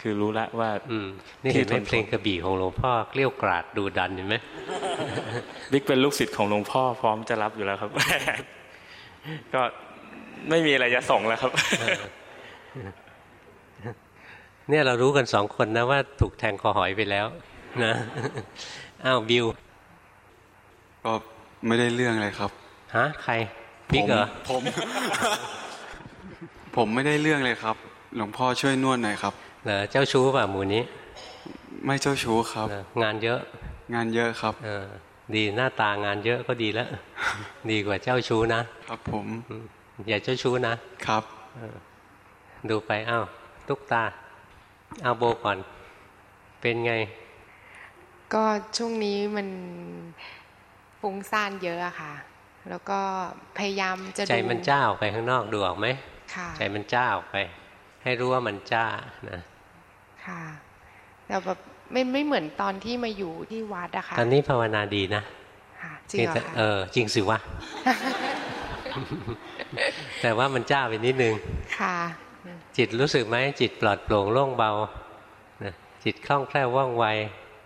คือรู้แล้วว่าอืนี่เห็นเพลงกระบี่ของหลวงพ่อเกลี้ยวกราดดูดันเห็นไหมบิ๊กเป็นลูกศิษย์ของหลวงพ่อพร้อมจะรับอยู่แล้วครับ ก็ไม่มีอะไรจะส่งแล้วครับ เนี่ยเรารู้กันสองคนนะว่าถูกแทงคอหอยไปแล้วนะอ้าวบิว ก็ไม่ได้เรื่องอะไรครับ ฮะ ใครบิ๊กเหรอ ผม ผมไม่ได้เรื่องเลยครับ หลวงพ่อช่วยนวดหน่อยครับเหรอเจ้าชู้ป่ะหมูนี้ ไม่เจ้าชู้ครับ งานเยอะ งานเยอะครับเออดีหน้าตางานเยอะก็ดีแล้ว ดีกว่าเจ้าชู้นะ ครับผม อย่าเจ้าชู้นะ ครับดูไปอ้าวตุกตา เอาโบก่อน เป็นไง ก็ช่วงนี้มันฟุ้งซ่านเยอะอะค่ะ แล้วก็พยายามจะใจมันจ้าออกไปข้างนอกดูออกไหมใจมันจ้าออกไป ให้รู้ว่ามันจ้านะค่ะแต่แบบไม่ไม่เหมือนตอนที่มาอยู่ที่วัดอะค่ะตอนนี้ภาวนาดีนะจริงเหรอเออจริงสิวะแต่ว่ามันจ้าไปนิดนึงค่ะ จิตรู้สึกไหมจิตปลอดโปร่งโล่งเบาจิตคล่องแคล่วว่องไว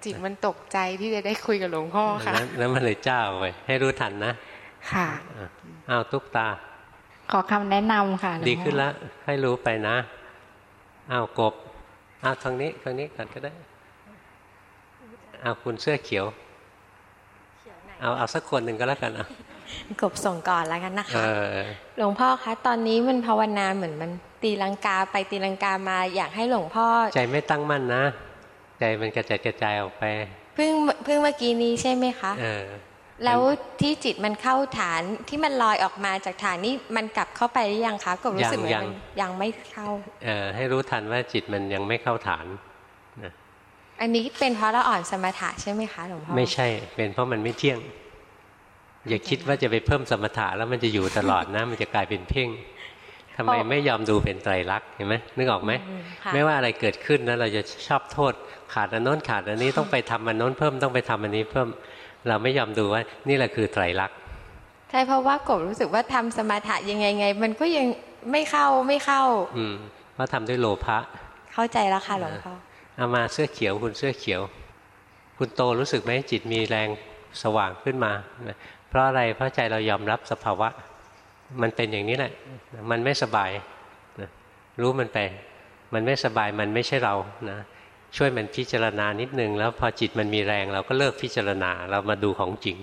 จิตมันตกใจที่จะได้คุยกับหลวงพ่อค่ะแล้วมันเลยจ้าไปให้รู้ทันนะ ค่ะอ้าวตุ๊กตา ขอคำแนะนำค่ะ ดีขึ้นแล้วให้รู้ไปนะอ้าวกบอ้าวทางนี้ทางนี้ก่อนก็ได้อ้าวคุณเสื้อเขียวเอาเอาสักคนหนึ่งก็แล้วกันอะกบส่งก่อนแล้วกันนะคะหลวงพ่อคะตอนนี้มันภาวนาเหมือนมัน ตีลังกาไปตีลังกามาอยากให้หลวงพ่อ ใจไม่ตั้งมั่นนะ ใจมันกระจายกระจายออกไปเพิ่งเพิ่งเมื่อกี้นี้ใช่ไหมคะแล้วที่จิตมันเข้าฐานที่มันลอยออกมาจากฐานนี่มันกลับเข้าไปหรือยังคะก็รู้สึกเหมือนมันยังไม่เข้าเออให้รู้ทันว่าจิตมันยังไม่เข้าฐานนะอันนี้เป็นเพราะเราอ่อนสมถะใช่ไหมคะหลวงพ่อไม่ใช่เป็นเพราะมันไม่เที่ยง อย่าคิดว่าจะไปเพิ่มสมถะแล้วมันจะอยู่ตลอดนะ มันจะกลายเป็นเพ่ง ทำไมไม่ยอมดูเป็นไตรลักษณ์เห็นไหมนึกออกไหมไม่ว่าอะไรเกิดขึ้นนะเราจะชอบโทษ ขาดอันโน้นขาดอันนี้ต้องไปทำอันโน้นเพิ่มต้องไปทำอันนี้เพิ่ม เราไม่ยอมดูว่านี่แหละคือไตรลักษณ์ใช่เพราะว่ากบรู้สึกว่าทำสมาธิยังไงไง มันก็ยังไม่เข้าไม่เข้า อืมว่าทำด้วยโลภะเข้าใจแล้วค่ะหลวงพ่อเอามาเสื้อเขียวคุณเสื้อเขียว คุณโตรู้สึกไหมจิตมีแรงสว่างขึ้นมา เพราะอะไรเพราะใจเรายอมรับสภาวะ มันเป็นอย่างนี้แหละ มันไม่สบายรู้มันไป มันไม่สบายมันไม่ใช่เรานะช่วยมันพิจารณานิดนึง แล้วพอจิตมันมีแรง เราก็เลิกพิจารณาเรามาดูของจริง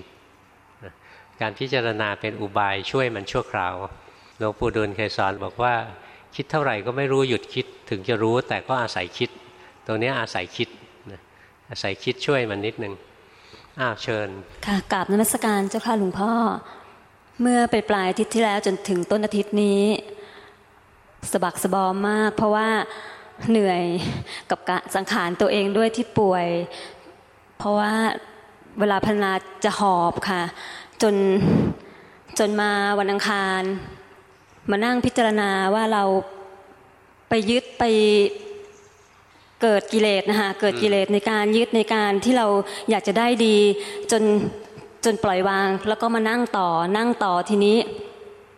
การพิจารณาเป็นอุบายช่วยมันชั่วคราวหลวงปู่ดูลเคยสอนบอกว่า คิดเท่าไหร่ก็ไม่รู้หยุดคิดถึงจะรู้แต่ก็อาศัยคิด ตรงนี้อาศัยคิดอาศัยคิดช่วยมันนิดนึงอ้าวเชิญ ค่ะกราบนมัสการเจ้าค่ะหลวงพ่อ เมื่อไปปลายอาทิตย์ที่แล้วจนถึงต้นอาทิตย์นี้สบักสบอมมาก เพราะว่าเหนื่อยกับสังขารตัวเองด้วยที่ป่วย เพราะว่าเวลาพนาจะหอบค่ะ จนจนมาวันอังคาร มานั่งพิจารณาว่าเราไปยึดไปเกิดกิเลสนะคะเกิดกิเลสในการยึดในการที่เราอยากจะได้ดี จน จนปล่อยวาง แล้วก็มานั่งต่อนั่งต่อทีนี้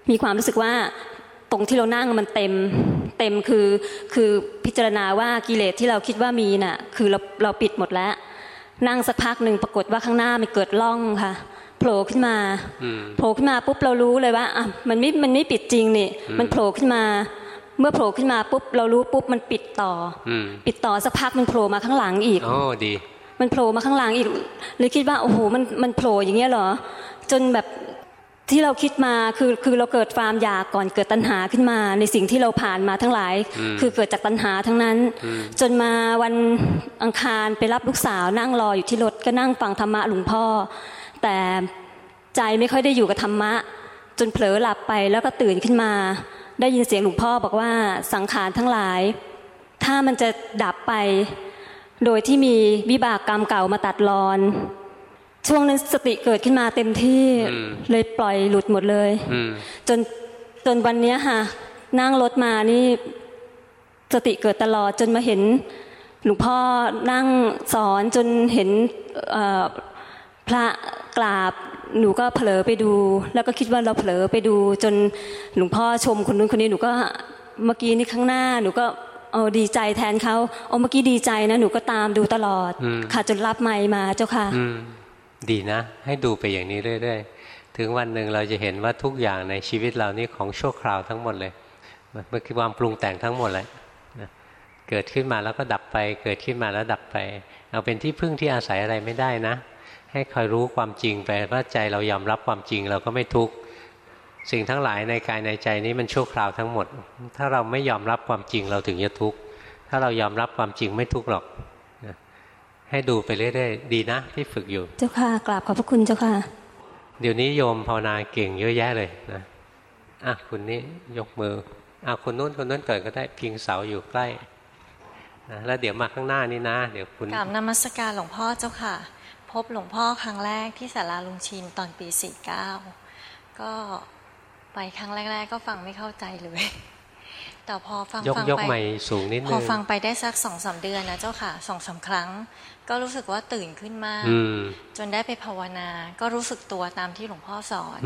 มีความรู้สึกว่าตรงที่เรานั่งมันเต็มเต็มคือคือพิจารณาว่ากิเลสที่เราคิดว่ามีน่ะคือเราเราปิดหมดแล้ว นั่งสักพักหนึ่งปรากฏว่าข้างหน้ามันเกิดล่องค่ะโผล่ขึ้นมาโผล่ขึ้นมาปุ๊บเรารู้เลยว่าอะมันไม่มันไม่ปิดจริงนี่มันโผล่ขึ้นมา เมื่อโผล่ขึ้นมาปุ๊บเรารู้ปุ๊บมันปิดต่ออปิดต่อสักพักมันโผล่มาข้างหลังอีกโอ้ดี มันโผล่มาข้างหลังอีกเลยคิดว่าโอ้โหมันมันโผล่อย่างเงี้ยเหรอ จนแบบที่เราคิดมาคือคือเราเกิดความอยากก่อนเกิดตัณหาขึ้นมา ในสิ่งที่เราผ่านมาทั้งหลาย คือเกิดจากตัณหาทั้งนั้น จนมาวันอังคารไปรับลูกสาวนั่งรออยู่ที่รถก็นั่งฟังธรรมะหลวงพ่อ แต่ใจไม่ค่อยได้อยู่กับธรรมะ จนเผลอหลับไปแล้วก็ตื่นขึ้นมา ได้ยินเสียงหลวงพ่อบอกว่าสังขารทั้งหลาย ถ้ามันจะดับไป โดยที่มีวิบากกรรมเก่ามาตัดรอน ช่วงนั้นสติเกิดขึ้นมาเต็มที่เลยปล่อยหลุดหมดเลยจนจนวันนี้ค่ะ นั่งรถมานี่สติเกิดตลอดจนมาเห็นหลวงพ่อนั่งสอนจนเห็นพระกราบหนูก็เผลอไปดู แล้วก็คิดว่าเราเผลอไปดู จนหลวงพ่อชมคนนู้นคนนี้หนูก็เมื่อกี้นี่ข้างหน้าหนูก็ เออดีใจแทนเขาเอาเมื่อกี้ดีใจนะหนูก็ตามดูตลอด ค่ะจนรับไมมาเจ้าค่ะดีนะ ให้ดูไปอย่างนี้เรื่อยๆ ถึงวันหนึ่งเราจะเห็นว่าทุกอย่างในชีวิตเรานี่ของชั่วคราวทั้งหมดเลยมันคือความปรุงแต่งทั้งหมดเลยเกิดขึ้นมาแล้วก็ดับไป เกิดขึ้นมาแล้วดับไป เอาเป็นที่พึ่งที่อาศัยอะไรไม่ได้นะ ให้คอยรู้ความจริงไปว่าใจเรายอมรับความจริงเราก็ไม่ทุกข์ สิ่งทั้งหลายในกายในใจนี้มันชั่วคราวทั้งหมด ถ้าเราไม่ยอมรับความจริงเราถึงจะทุกข์ ถ้าเรายอมรับความจริงไม่ทุกข์หรอก ให้ดูไปเรื่อยๆ ดีนะที่ฝึกอยู่ เจ้าค่ะ กราบขอบพระคุณเจ้าค่ะ เดี๋ยวนี้โยมภาวนาเก่งเยอะแยะเลยนะ อะคุณนี้ยกมือ อะคนนู้นคนนู้นเกิดก็ได้พิงเสาอยู่ใกล้นะแล้วเดี๋ยวมาข้างหน้านี่นะ เดี๋ยวคุณกราบนมัสการหลวงพ่อเจ้าค่ะ พบหลวงพ่อครั้งแรกที่ศาลาลุงชินตอนปีสี่เก้าก็ ไปครั้งแรก ๆ ก็ฟังไม่เข้าใจเลย แต่พอฟังฟังไปสูงนิดนึงพอฟังไปได้สักสองสาเดือนนะเจ้าค่ะสองสาครั้ง ก็รู้สึกว่าตื่นขึ้นมากจนได้ไปภาวนา ก็รู้สึกตัวตามที่หลวงพ่อสอน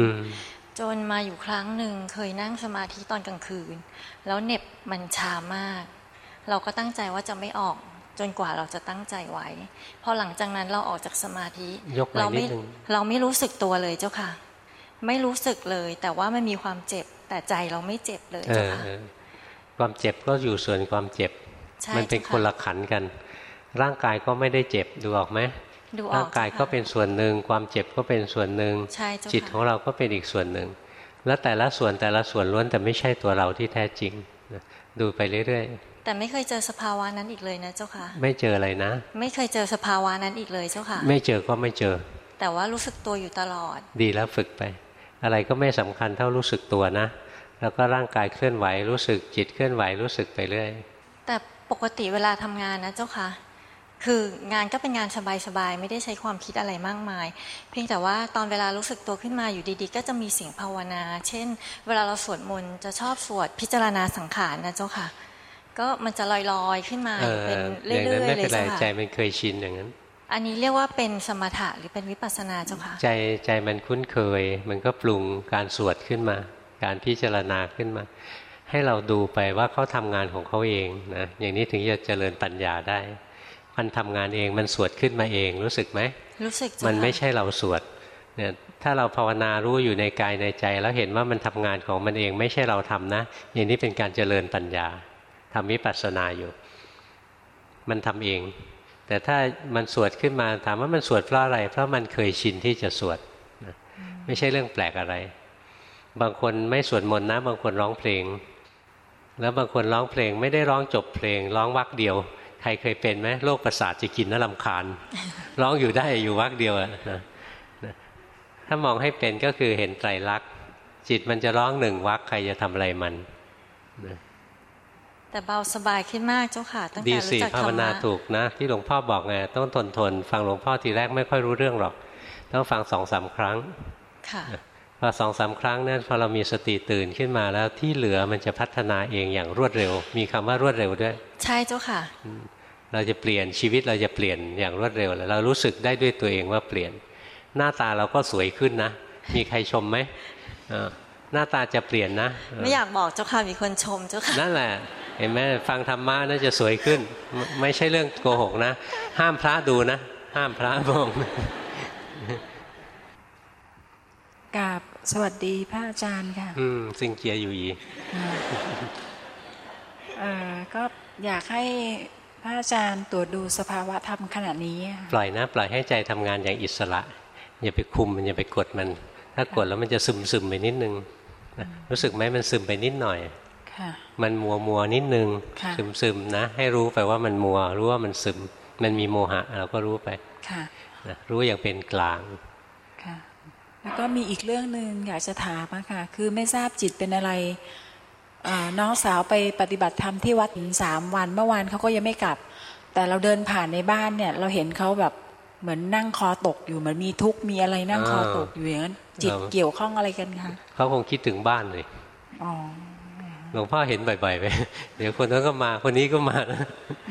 จนมาอยู่ครั้งหนึ่งเคยนั่งสมาธิตอนกลางคืน แล้วเน็บมันชามาก เราก็ตั้งใจว่าจะไม่ออกจนกว่าเราจะตั้งใจไว้พอหลังจากนั้นเราออกจากสมาธิเราไม่เราไม่รู้สึกตัวเลยเจ้าค่ะ ไม่รู้สึกเลย แต่ว่ามันมีความเจ็บ แต่ใจเราไม่เจ็บเลยเจ้าค่ะความเจ็บก็อยู่ส่วนความเจ็บ มันเป็นคนละขันกัน ร่างกายก็ไม่ได้เจ็บดูออกไหมร่างกายก็เป็นส่วนหนึ่ง ความเจ็บก็เป็นส่วนหนึ่ง จิตของเราก็เป็นอีกส่วนหนึ่ง แล้วแต่ละส่วนแต่ละส่วนล้วนแต่ไม่ใช่ตัวเราที่แท้จริง ดูไปเรื่อยๆ แต่ไม่เคยเจอสภาวะนั้นอีกเลยนะเจ้าค่ะ ไม่เจออะไรนะ ไม่เคยเจอสภาวะนั้นอีกเลยเจ้าค่ะ ไม่เจอก็ไม่เจอ แต่ว่ารู้สึกตัวอยู่ตลอด ดีแล้วฝึกไป อะไรก็ไม่สำคัญเท่ารู้สึกตัวนะ แล้วก็ร่างกายเคลื่อนไหวรู้สึกจิตเคลื่อนไหวรู้สึกไปเรื่อย แต่ปกติเวลาทำงานนะเจ้าค่ะ คืองานก็เป็นงานสบายๆไม่ได้ใช้ความคิดอะไรมากมาย เพียงแต่ว่าตอนเวลารู้สึกตัวขึ้นมาอยู่ดีๆ ก็จะมีเสียงภาวนา เช่น เวลาเราสวดมนต์จะชอบสวดพิจารณาสังขารนะเจ้าค่ะ ก็มันจะลอยๆขึ้นมาเป็นเรื่อยๆเลยเจ้าค่ะใจมันเคยชินอย่างนั้น อันนี้เรียกว่าเป็นสมถะหรือเป็นวิปัสสนาเจ้าค่ะ ใจใจมันคุ้นเคย มันก็ปรุงการสวดขึ้นมา การพิจารณาขึ้นมา ให้เราดูไปว่าเขาทำงานของเขาเองนะอย่างนี้ถึงจะเจริญปัญญาได้ มันทำงานเองมันสวดขึ้นมาเองรู้สึกไหมรู้สึกมันไม่ใช่เราสวดเนี่ยถ้าเราภาวนารู้อยู่ในกายในใจ แล้วเห็นว่ามันทำงานของมันเองไม่ใช่เราทำนะ อย่างนี้เป็นการเจริญปัญญาทำวิปัสสนาอยู่ มันทำเอง แต่ถ้ามันสวดขึ้นมาถามว่ามันสวดเพราะอะไร เพราะมันเคยชินที่จะสวดไม่ใช่เรื่องแปลกอะไร บางคนไม่สวดมนต์นะ บางคนร้องเพลง แล้วบางคนร้องเพลงไม่ได้ร้องจบเพลง ร้องวักเดียว ใครเคยเป็นไหมโรคประสาทจะกินน่าลำคาญ ร้องอยู่ได้อยู่วักเดียวนะถ้ามองให้เป็นก็คือเห็นไตรลักษณ์จิตมันจะร้องหนึ่งวักใครจะทำอะไรมัน แต่เบาสบายขึ้นมากเจ้าค่ะตั้งแต่รู้จักธรรมะดีสิภาวนาถูกนะ ที่หลวงพ่อบอกไงต้องทนทน ฟังหลวงพ่อทีแรกไม่ค่อยรู้เรื่องหรอก ต้องฟังสองสาครั้งค่ะพอสองสาครั้งนั้นพอเรามีสติตื่นขึ้นมาแล้วที่เหลือมันจะพัฒนาเองอย่างรวดเร็ว มีคำว่ารวดเร็วด้วย ใช่เจ้าค่ะ เราจะเปลี่ยนชีวิตเราจะเปลี่ยนอย่างรวดเร็วเลยเรารู้สึกได้ด้วยตัวเองว่าเปลี่ยน หน้าตาเราก็สวยขึ้นนะ มีใครชมไหม หน้าตาจะเปลี่ยนนะ ไม่อยากบอกเจ้าค่ะมีคนชมเจ้าค่ะนั่นแหละเห็นไหมฟังธรรมะน่าจะสวยขึ้น ไม่ใช่เรื่องโกหกนะ ห้ามพระดูนะ ห้ามพระมองกราบสวัสดีพระอาจารย์ค่ะ อืมสิงเจียอยู่อีเออก็อยากให้พระอาจารย์ตรวจดูสภาวะธรรมขณะนี้ ปล่อยนะ ปล่อยให้ใจทำงานอย่างอิสระ อย่าไปคุมมันอย่าไปกดมัน ถ้ากดแล้วมันจะซึมซึมไปนิดนึง รู้สึกไหมมันซึมไปนิดหน่อยมันมัวมัวนิดนึงซึมซึมนะ ให้รู้ไปว่ามันมัว รู้ว่ามันซึม มันมีโมหะเราก็รู้ไปนะรู้อย่างเป็นกลางค่ะแล้วก็มีอีกเรื่องหนึ่งอยากจะถามค่ะ คือไม่ทราบจิตเป็นอะไรน้องสาวไปปฏิบัติธรรมที่วัดถึงสามวัน เมื่อวานเขาก็ยังไม่กลับ แต่เราเดินผ่านในบ้านเนี่ย เราเห็นเขาแบบ เหมือนนั่งคอตกอยู่เหมือนมีทุกข์มีอะไรนั่งคอตกอยู่อย่างนั้นจิตเกี่ยวข้องอะไรกันคะเขาคงคิดถึงบ้านเลยหลวงพ่อเห็นบ่อยๆไป เดี๋ยวคนนั้นก็มา คนนี้ก็มา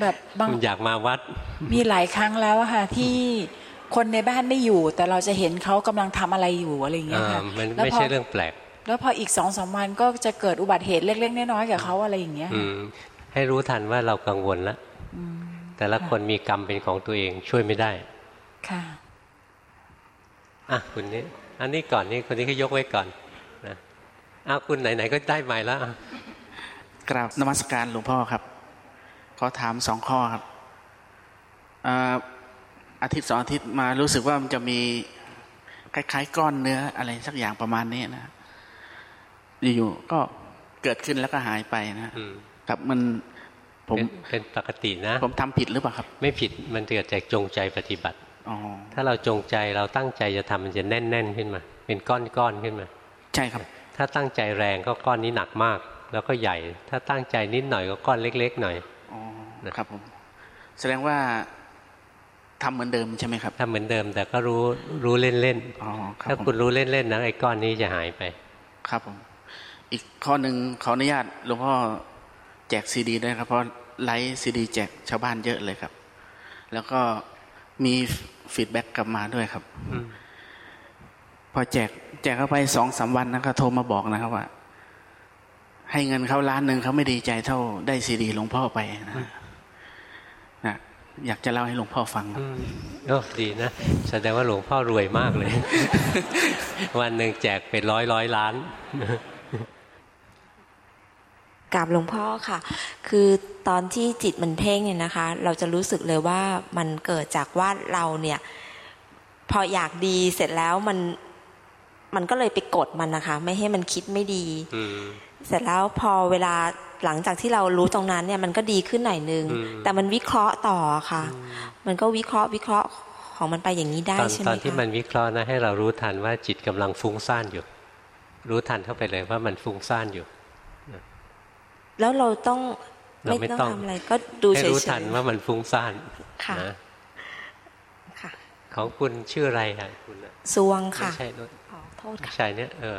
แบบบางอยากมาวัด มีหลายครั้งแล้วค่ะที่คนในบ้านไม่อยู่ แต่เราจะเห็นเขากำลังทำอะไรอยู่อะไรอย่างเงี้ยค่ะมันไม่ใช่เรื่องแปลก แล้วพออีกสองสามวันก็จะเกิดอุบัติเหตุเล็กๆน้อยๆกับเขาอะไรอย่างเงี้ยให้รู้ทันว่าเรากังวลแล้วแต่ละคนมีกรรมเป็นของตัวเองช่วยไม่ได้ ค่ะอะคุณนี้ อันนี้ก่อนนี่คนนี้ก็ยกไว้ก่อนนะอ้าวคุณไหนๆก็ได้ใหม่แล้วกราบนมัสการหลวงพ่อครับ ขอถามสองข้อครับอาทิตย์สองอาทิตย์มารู้สึกว่ามันจะมีคล้ายๆ ก้อนเนื้ออะไรสักอย่างประมาณนี้นะอยู่ก็เกิดขึ้นแล้วก็หายไปนะครับมันผมเป็นปกตินะ ผมทำผิดหรือเปล่าครับ ไม่ผิดมันเกิดจากจงใจปฏิบัติ ถ้าเราจงใจเราตั้งใจจะทำมันจะแน่น ๆ ขึ้นมา เป็นก้อนๆขึ้นมา ใช่ครับ ถ้าตั้งใจแรงก็ก้อนนี้หนักมาก แล้วก็ใหญ่ ถ้าตั้งใจนิดหน่อยก็ก้อนเล็ก ๆ หน่อยอ๋อครับผมแสดงว่าทำเหมือนเดิมใช่ไหมครับทำเหมือนเดิม แต่ก็รู้รู้เล่นๆถ้าคุณรู้เล่นๆนะไอ้ก้อนนี้จะหายไป ครับผม อีกข้อหนึ่งขออนุญาตหลวงพ่อแจกซีดีด้วยครับเพราะ write ซีดี แจกชาวบ้านเยอะเลยครับ แล้วก็ มี feedback กลับมาด้วยครับพอแจก แจกเข้าไปสองสามวันนะครับโทรมาบอกนะครับว่า ให้เงินเขาล้านหนึ่งเขาไม่ดีใจเท่าได้ซีดีหลวงพ่อไปนะนะอยากจะเล่าให้หลวงพ่อฟังโอ้ดีนะแสดงว่าหลวงพ่อรวยมากเลย วันหนึ่งแจกเป็นร้อยร้อยล้าน กับหลวงพ่อค่ะ คือตอนที่จิตมันเพ่งเนี่ยนะคะ เราจะรู้สึกเลยว่ามันเกิดจากว่าเราเนี่ย พออยากดีเสร็จแล้วมันมันก็เลยไปกดมันนะคะ ไม่ให้มันคิดไม่ดีเสร็จแล้วพอเวลาหลังจากที่เรารู้ตรงนั้นเนี่ย มันก็ดีขึ้นหน่อยนึง แต่มันวิเคราะห์ต่อค่ะ มันก็วิเคราะห์วิเคราะห์ของมันไปอย่างนี้ได้ใช่ไหมคะตอนที่มันวิเคราะห์นะให้เรารู้ทันว่าจิตกำลังฟุ้งซ่านอยู่ รู้ทันเข้าไปเลยว่ามันฟุ้งซ่านอยู่ แล้วเราต้องไม่ต้องทำอะไร ก็ดูเฉยๆให้รู้ทันว่ามันฟุ้งซ่านค่ะของคุณชื่ออะไรอะคุณสวงค่ะใช่โทษค่ะใช่เนี่ยเออ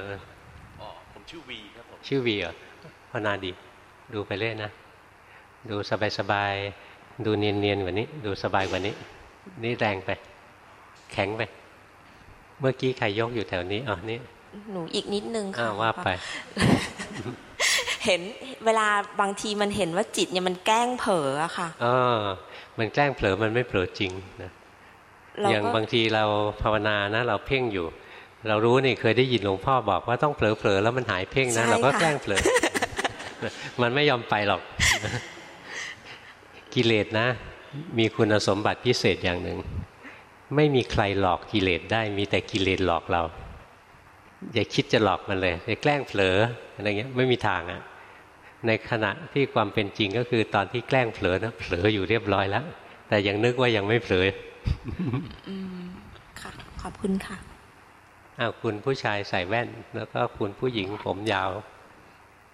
ผมชื่อวีครับผมชื่อวีเหรอพนาดี ดูไปเรื่อยนะ ดูสบายๆดูเนียนๆกว่านี้ ดูสบายกว่านี้ นี่แรงไป แข็งไป เมื่อกี้ใครยกอยู่แถวนี้อ๋อนี่หนูอีกนิดนึงค่ะว่าไป เห็นเวลาบางทีมันเห็นว่าจิตเนี่ยมันแกล้งเผลออะค่ะเออมันแกล้งเผลอมันไม่เผลอจริงนะอย่างบางทีเราภาวนานะ เราเพ่งอยู่ เรารู้นี่เคยได้ยินหลวงพ่อบอกว่าต้องเผลอเผลอแล้วมันหายเพ่งนะเราก็แกล้งเผลอมันไม่ยอมไปหรอก กิเลสนะ มีคุณสมบัติพิเศษอย่างหนึ่งไม่มีใครหลอกกิเลสได้ มีแต่กิเลสหลอกเราอย่าคิดจะหลอกมันเลยจะแกล้งเผลออะไรเงี้ยไม่มีทางอะ่ะ ในขณะที่ความเป็นจริงก็คือตอนที่แกล้งเผลอนะเผลออยู่เรียบร้อยแล้ว แต่ยังนึกว่ายังไม่เผลอค่ะ ขอบคุณค่ะอ้าวคุณผู้ชายใส่แว่น แล้วก็คุณผู้หญิงผมยาว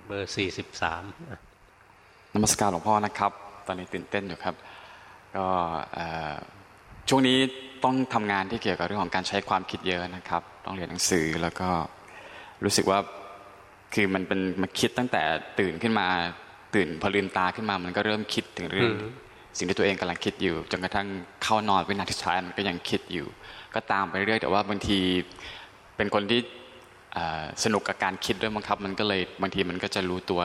เบอร์สี่สิบสามนมัสการหลวงพ่อนะครับ ตอนนี้ตื่นเต้นอยู่ครับ ก็ช่วงนี้ต้องทำงานที่เกี่ยวกับเรื่องของการใช้ความคิดเยอะนะครับ ต้องเรียนหนังสือแล้วก็รู้สึกว่า คือมันเป็นมาคิดตั้งแต่ตื่นขึ้นมาตื่นพอลืมตาขึ้นมามันก็เริ่มคิดถึงเรื่องสิ่งที่ตัวเองกำลังคิดอยู่จนกระทั่งเข้านอนวินาทีสุดท้ายมันก็ยังคิดอยู่ ก็ตามไปเรื่อยแต่ว่าบางทีเป็นคนที่สนุกกับการคิดด้วยมั้งครับ มันก็เลยบางทีมันก็จะรู้ตัว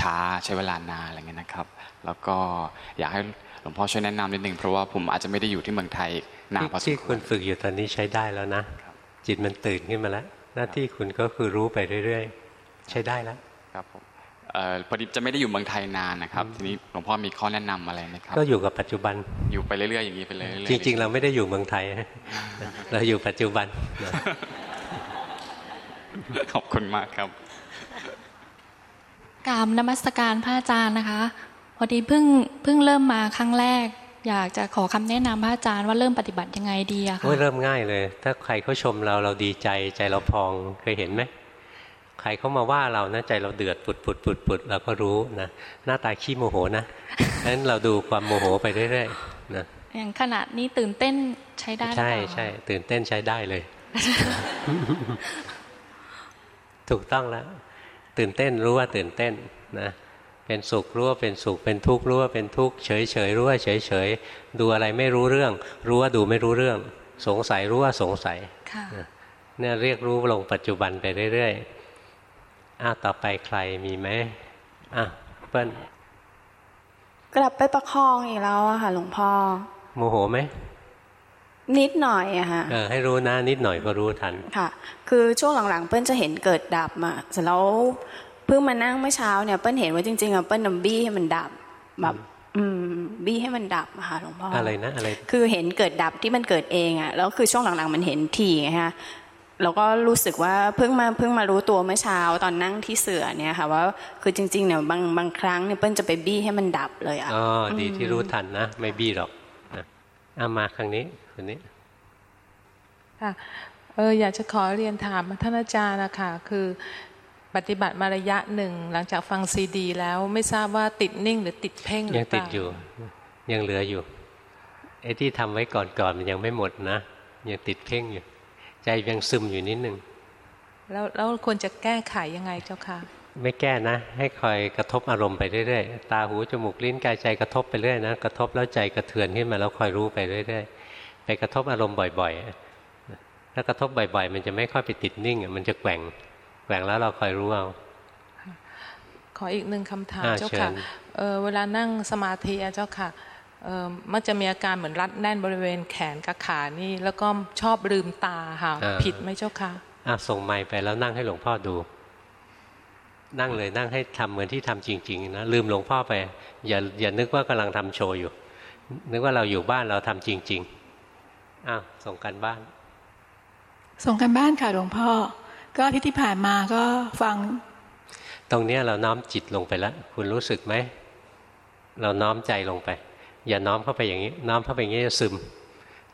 ช้าใช้เวลานานอะไรเงี้ยนะครับ แล้วก็อยากให้หลวงพ่อช่วยแนะนำนิดนึงเพราะว่าผมอาจจะไม่ได้อยู่ที่เมืองไทยนานพอสมควรที่คุณฝึกอยู่ตอนนี้ใช้ได้แล้วนะจิตมันตื่นขึ้นมาแล้ว หน้าที่คุณก็คือรู้ไปเรื่อยๆ ใช้ได้แล้วครับผมพอดีจะไม่ได้อยู่เมืองไทยนานนะครับ ทีนี้หลวงพ่อมีข้อแนะนำอะไรไหมครับก็อยู่กับปัจจุบันอยู่ไปเรื่อยๆอย่างนี้ไปเรื่อยๆจริง ๆ เราไม่ได้อยู่เมืองไทย เราอยู่ปัจจุบันขอบคุณมากครับกรามนมัสการพระอาจารย์นะคะ พอดีเพิ่งเพิ่งเริ่มมาครั้งแรก อยากจะขอคำแนะนำพระอาจารย์ว่าเริ่มปฏิบัติยังไงดีอะคะเริ่มง่ายเลย ถ้าใครเขาชมเราเราดีใจใจเราพองเคยเห็นไหมใค รเขามาว่าเรานะใจเราเดือดปุดปุดปุดปุดเราก็รู้นะหน้าตาขี้โมโหนะนั้นเราดูความโมโหไปเรื่อยๆนะอย่างขนาดนี้ตื่นเต้นใช้ได้ใช่ใช่ตื่นเต้นใช้ได้เลย ถูกต้องแล้ว ตื่นเต้นรู้ว่าตื่นเต้นนะเป็นสุขรู้ว่าเป็นสุขเป็นทุกข์รู้ว่าเป็นทุกข์เฉยเฉยรู้ว่าเฉยเฉยดูอะไรไม่รู้เรื่อง รู้ว่าดูไม่รู้เรื่อง สงสัยรู้ว่าสงสัยเนี่ยเรียกรู้ลงปัจจุบันไปเรื่อยๆ อ้าต่อไปใครมีไหมอะเปิ้ลกลับไปประคองอีกแล้วอะค่ะ หลวงพ่อ โมโหไหมนิดหน่อยอะค่ะเออให้รู้นะ นิดหน่อยก็รู้ทันค่ะ คือช่วงหลังๆ เปิ้ลจะเห็นเกิดดับมาเสร็จแล้วเพิ่งมานั่งเมื่อเช้าเนี่ยเปิ้ลเห็นว่าจริงๆอะเปิ้ลนำบี้ให้มันดับแบบอืมบี้ให้มันดับค่ะหลวงพ่ออะไรนะอะไร คือเห็นเกิดดับที่มันเกิดเองอะแล้วคือช่วงหลังๆ มันเห็นทีไงฮะ เราก็รู้สึกว่าเพิ่งมาเพิ่งมารู้ตัวเมื่อเช้าตอนนั่งที่เสือเนี่ยค่ะว่าคือจริงๆเนี่ยบางบางครั้งเนี่ยเปิ้ลจะไปบี้ให้มันดับเลยอะอ๋อดีที่รู้ทันนะ ไม่บี้หรอกนะเอามาครั้งนี้คนนี้ค่ะเอออยากจะขอเรียนถามท่านอาจารย์นะคะคือปฏิบัติมาระยะหนึ่งหลังจากฟังซีดี แล้วไม่ทราบว่าติดนิ่งหรือติดเพ่งหรือเปล่ายังติดอยู่ ยังเหลืออยู่ไอ้ที่ทำไว้ก่อนๆมันยังไม่หมดนะยังติดเพ่งอยู่ ใจยังซึมอยู่นิดนึงแล้วแล้วควรจะแก้ไขยังไงเจ้าค่ะ ไม่แก้นะ ให้คอยกระทบอารมณ์ไปเรื่อยๆตาหูจมูกลิ้นกายใจกระทบไปเรื่อยนะกระทบแล้วใจกระเทือนขึ้นมาแล้วคอยรู้ไปเรื่อยๆไปกระทบอารมณ์บ่อยๆถ้ากระทบบ่อยๆ มันจะไม่ค่อยไปติดนิ่งมันจะแกว่งแบ่งแล้วเราคอยรู้เอาขออีกหนึ่งคำถามเจ้าค่ะเเวลานั่งสมาธิเจ้าค่ะ มันจะมีอาการเหมือนรัดแน่นบริเวณแขนกับขานี่ แล้วก็ชอบลืมตาค่ะ ผิดไหมเจ้าค่ะอะส่งไม้ไปแล้วนั่งให้หลวงพ่อดู นั่งเลยนั่งให้ทำเหมือนที่ทำจริง ๆ นะลืมหลวงพ่อไป อย่าอย่านึกว่ากำลังทำโชว์อยู่ นึกว่าเราอยู่บ้านเราทำจริง ๆอ้าวส่งกันบ้าน ส่งกันบ้านค่ะหลวงพ่อ ก็ที่ที่ผ่านมาก็ฟัง ตรงนี้เราน้อมจิตลงไปแล้วคุณรู้สึกไหมเราน้อมใจลงไป อย่าน้อมเข้าไปอย่างนี้ น้อมเข้าไปอย่างนี้จะซึม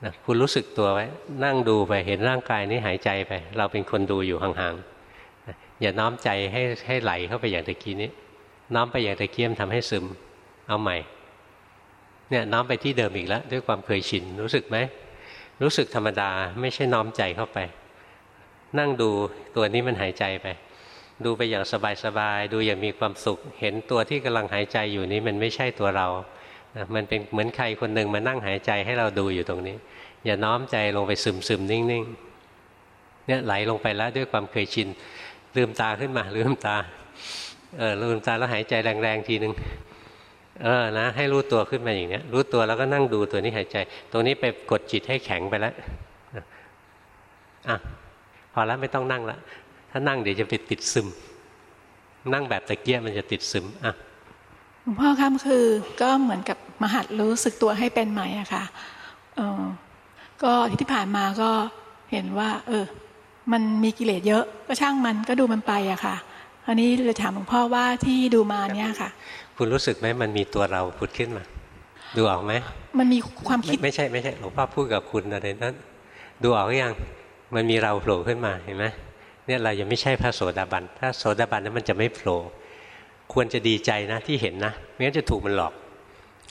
นะคุณรู้สึกตัวไว้นั่งดูไปเห็นร่างกายนี้หายใจไป เราเป็นคนดูอยู่ห่างๆอย่าน้อมใจให้ให้ไหลเข้าไปอย่างตะกี้นี้ น้อมไปอย่างตะเกียมทำให้ซึม เอาใหม่เนี่ยน้อมไปที่เดิมอีกแล้ว ด้วยความเคยชินรู้สึกไหมรู้สึกธรรมดาไม่ใช่น้อมใจเข้าไป นั่งดูตัวนี้มันหายใจไป ดูไปอย่างสบายๆดูอย่างมีความสุข เห็นตัวที่กำลังหายใจอยู่นี้มันไม่ใช่ตัวเรา มันเป็นเหมือนใครคนหนึ่งมานั่งหายใจให้เราดูอยู่ตรงนี้ อย่าน้อมใจลงไปซึมซึมนิ่งๆเนี่ยไหลลงไปแล้วด้วยความเคยชินลืมตาขึ้นมาลืมตาเออลืมตาแล้วหายใจแรงๆทีหนึ่งเออนะ ให้รู้ตัวขึ้นมาอย่างเนี้ย รู้ตัวแล้วก็นั่งดูตัวนี้หายใจ ตรงนี้ไปกดจิตให้แข็งไปแล้วอะพอแล้วไม่ต้องนั่งละถ้านั่งเดี๋ยวจะไปติดซึม นั่งแบบตะเกียบมันจะติดซึมอะ หลวงพ่อครับคือก็เหมือนกับมหัดรู้สึกตัวให้เป็นใหม่อะค่ะเออก็ที่ผ่านมาก็เห็นว่า เออ มันมีกิเลสเยอะ ก็ช่างมันก็ดูมันไปอะค่ะ อันนี้เลยถามหลวงพ่อว่าที่ดูมาเนี่ยค่ะ คุณรู้สึกไหมมันมีตัวเราผุดขึ้นมา ดูออกไหมมันมีความคิดไม่ใช่ไม่ใช่หลวงพ่อพูดกับคุณอะไรนั้นดูออกหรือยังมันมีเราโผล่ขึ้นมาเห็นไหมเนี่ยเรายังไม่ใช่พระโสดาบันถ้าโสดาบันนั้นมันจะไม่โผล่ ควรจะดีใจนะที่เห็นนะไม่งั้นจะถูกมันหลอก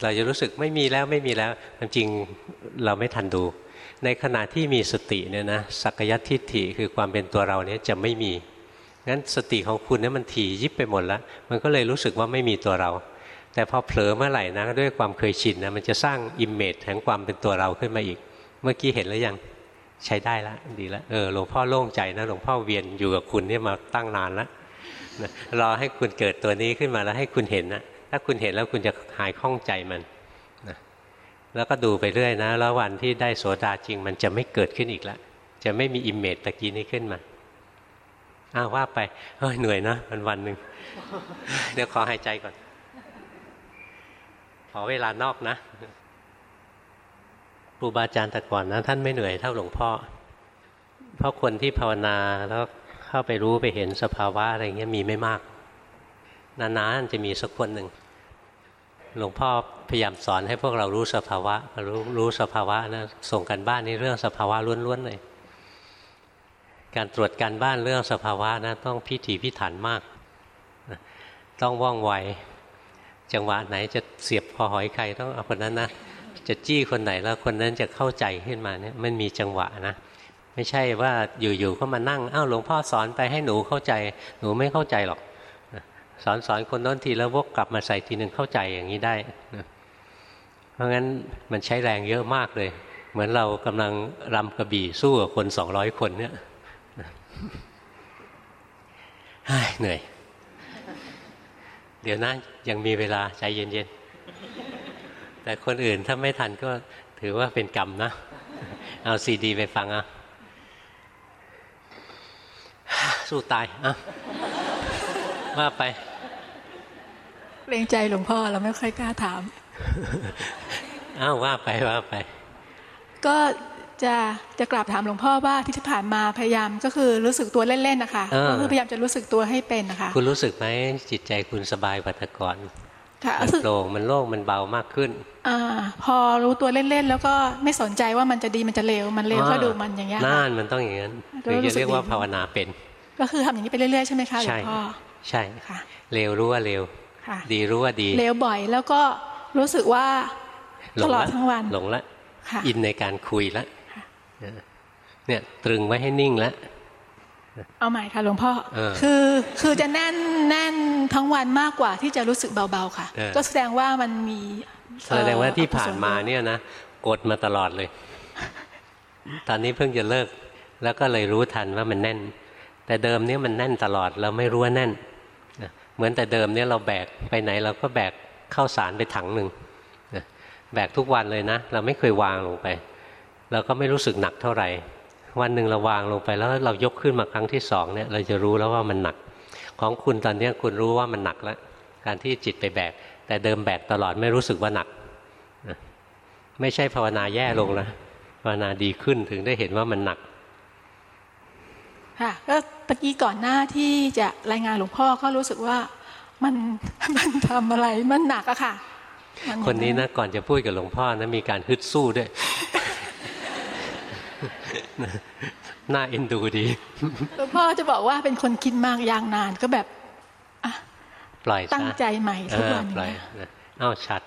เราจะรู้สึกไม่มีแล้วไม่มีแล้วความจริงเราไม่ทันดู ในขณะที่มีสติเนี่ยนะสักยัตทิฏฐิคือความเป็นตัวเราเนี่ยจะไม่มีงั้นสติของคุณเนี่ยมันถี่ยิบไปหมดแล้วมันก็เลยรู้สึกว่าไม่มีตัวเรา แต่พอเผลอเมื่อไหร่นะด้วยความเคยชินนะมันจะสร้างอิมเมจแห่งความเป็นตัวเราขึ้นมาอีก เมื่อกี้เห็นแล้วยังใช้ได้แล้วดีแล้วเออหลวงพ่อโล่งใจนะหลวงพ่อเวียนอยู่กับคุณเนี่ยมาตั้งนานแล้ว รอให้คุณเกิดตัวนี้ขึ้นมาแล้วให้คุณเห็นนะถ้าคุณเห็นแล้วคุณจะหายคล่องใจมันนะแล้วก็ดูไปเรื่อยนะ แล้ววันที่ได้โสดาจริง มันจะไม่เกิดขึ้นอีกแล้วจะไม่มีอิมเมจตะกี้นี้ขึ้นมาอ้าวว่าไปเฮ้ยเหนื่อยนะวันวันหนึ่งเดี๋ยวขอหายใจก่อน ขอเวลานอกนะครูบาอาจารย์แต่ก่อนนะ ท่านไม่เหนื่อยเท่าหลวงพ่อเพราะคนที่ภาวนาแล้ว เข้าไปรู้ไปเห็นสภาวะอะไรเงี้ยมีไม่มาก นานๆจะมีสักคนหนึ่งหลวงพ่อพยายามสอนให้พวกเรารู้สภาวะรู้รู้สภาวะนะส่งกันบ้านนี่เรื่องสภาวะล้วนๆเลยการตรวจการบ้านเรื่องสภาวะนะต้องพิถีพิถันมาก ต้องว่องไวจังหวะไหนจะเสียบคอหอยใครต้องเอาคนนั้นนะจะจี้คนไหนแล้วคนนั้นจะเข้าใจขึ้นมาเนี่ยมันมีจังหวะนะ ไม่ใช่ว่าอยู่ๆก็มานั่งอ้าวหลวงพ่อสอนไปให้หนูเข้าใจ หนูไม่เข้าใจหรอกสอนสอนคนน้นทีแล้ววกกลับมาใส่ทีหนึ่งเข้าใจอย่างนี้ได้เพราะงั้นมันใช้แรงเยอะมากเลย เหมือนเรากำลังรำกระบี่สู้กับคนสองร้อยคนเนี่ยเหนื่อย เดี๋ยวนะยังมีเวลาใจเย็นๆแต่คนอื่นถ้าไม่ทันก็ถือว่าเป็นกรรมนะ เอาซีดีไปฟังอะ สู้ตายอะว่าไปเกรงใจหลวงพ่อเราไม่ค่อยกล้าถามอ้าวว่าไปว่าไป ก็จะจะกราบถามหลวงพ่อว่าที่ผ่านมาพยายามก็คือรู้สึกตัวเล่นๆนะคะก็คือพยายามจะรู้สึกตัวให้เป็นนะคะคุณรู้สึกไหมจิตใจคุณสบายกว่าแต่ก่อน มันโปร่งมันโล่งมันเบามากขึ้นอ่าพอรู้ตัวเล่นๆแล้วก็ไม่สนใจว่ามันจะดีมันจะเลวมันเลวก็ดูมันอย่างเงี้ยน่านมันต้องอย่างนั้นถึงจะเรียกว่าภาวนาเป็น ก็คือทำอย่างนี้ไปเรื่อยๆใช่ไหมคะหลวงพ่อใช่ค่ะเลวรู้ว่าเลวดีรู้ว่าดีเลวบ่อยแล้วก็รู้สึกว่าตลอดทั้งวันหลงละอินในการคุยละเนี่ยตรึงไว้ให้นิ่งแล้ว เอาใหม่ค่ะหลวงพ่อคือคือจะแน่นแน่นทั้งวันมากกว่าที่จะรู้สึกเบาๆค่ะ ก็แสดงว่ามันมีแสดงว่าที่ผ่านมาเนี่ยนะกดมาตลอดเลย ตอนนี้เพิ่งจะเลิก แล้วก็เลยรู้ทันว่ามันแน่น แต่เดิมเนี่ยมันแน่นตลอดเราไม่รู้ว่าแน่นเหมือนแต่เดิมเนี่ยเราแบกไปไหนเราก็แบกเข้าสารไปถังหนึ่งแบกทุกวันเลยนะ เราไม่เคยวางลงไป เราก็ไม่รู้สึกหนักเท่าไหร่ วันหนึ่งเราวางลงไปแล้วเรายกขึ้นมาครั้งที่สองเนี่ยเราจะรู้แล้วว่ามันหนัก ของคุณตอนนี้คุณรู้ว่ามันหนักแล้ว การที่จิตไปแบก แต่เดิมแบกตลอดไม่รู้สึกว่าหนักไม่ใช่ภาวนาแย่ลงนะภาวนาดีขึ้นถึงได้เห็นว่ามันหนักค่ะก็ตะกี้ก่อนหน้าที่จะรายงานหลวงพ่อก็รู้สึกว่ามันมันทำอะไรมันหนักอะค่ะ คนนี้นะก่อนจะพูดกับหลวงพ่อนะมีการฮึดสู้ด้วย น่าเอ็นดูดีหลวงพ่อจะบอกว่าเป็นคนคิดมากยางนานก็แบบปล่อยตั้งใจใหม่ทุกวันปล่อยเอ้าชัด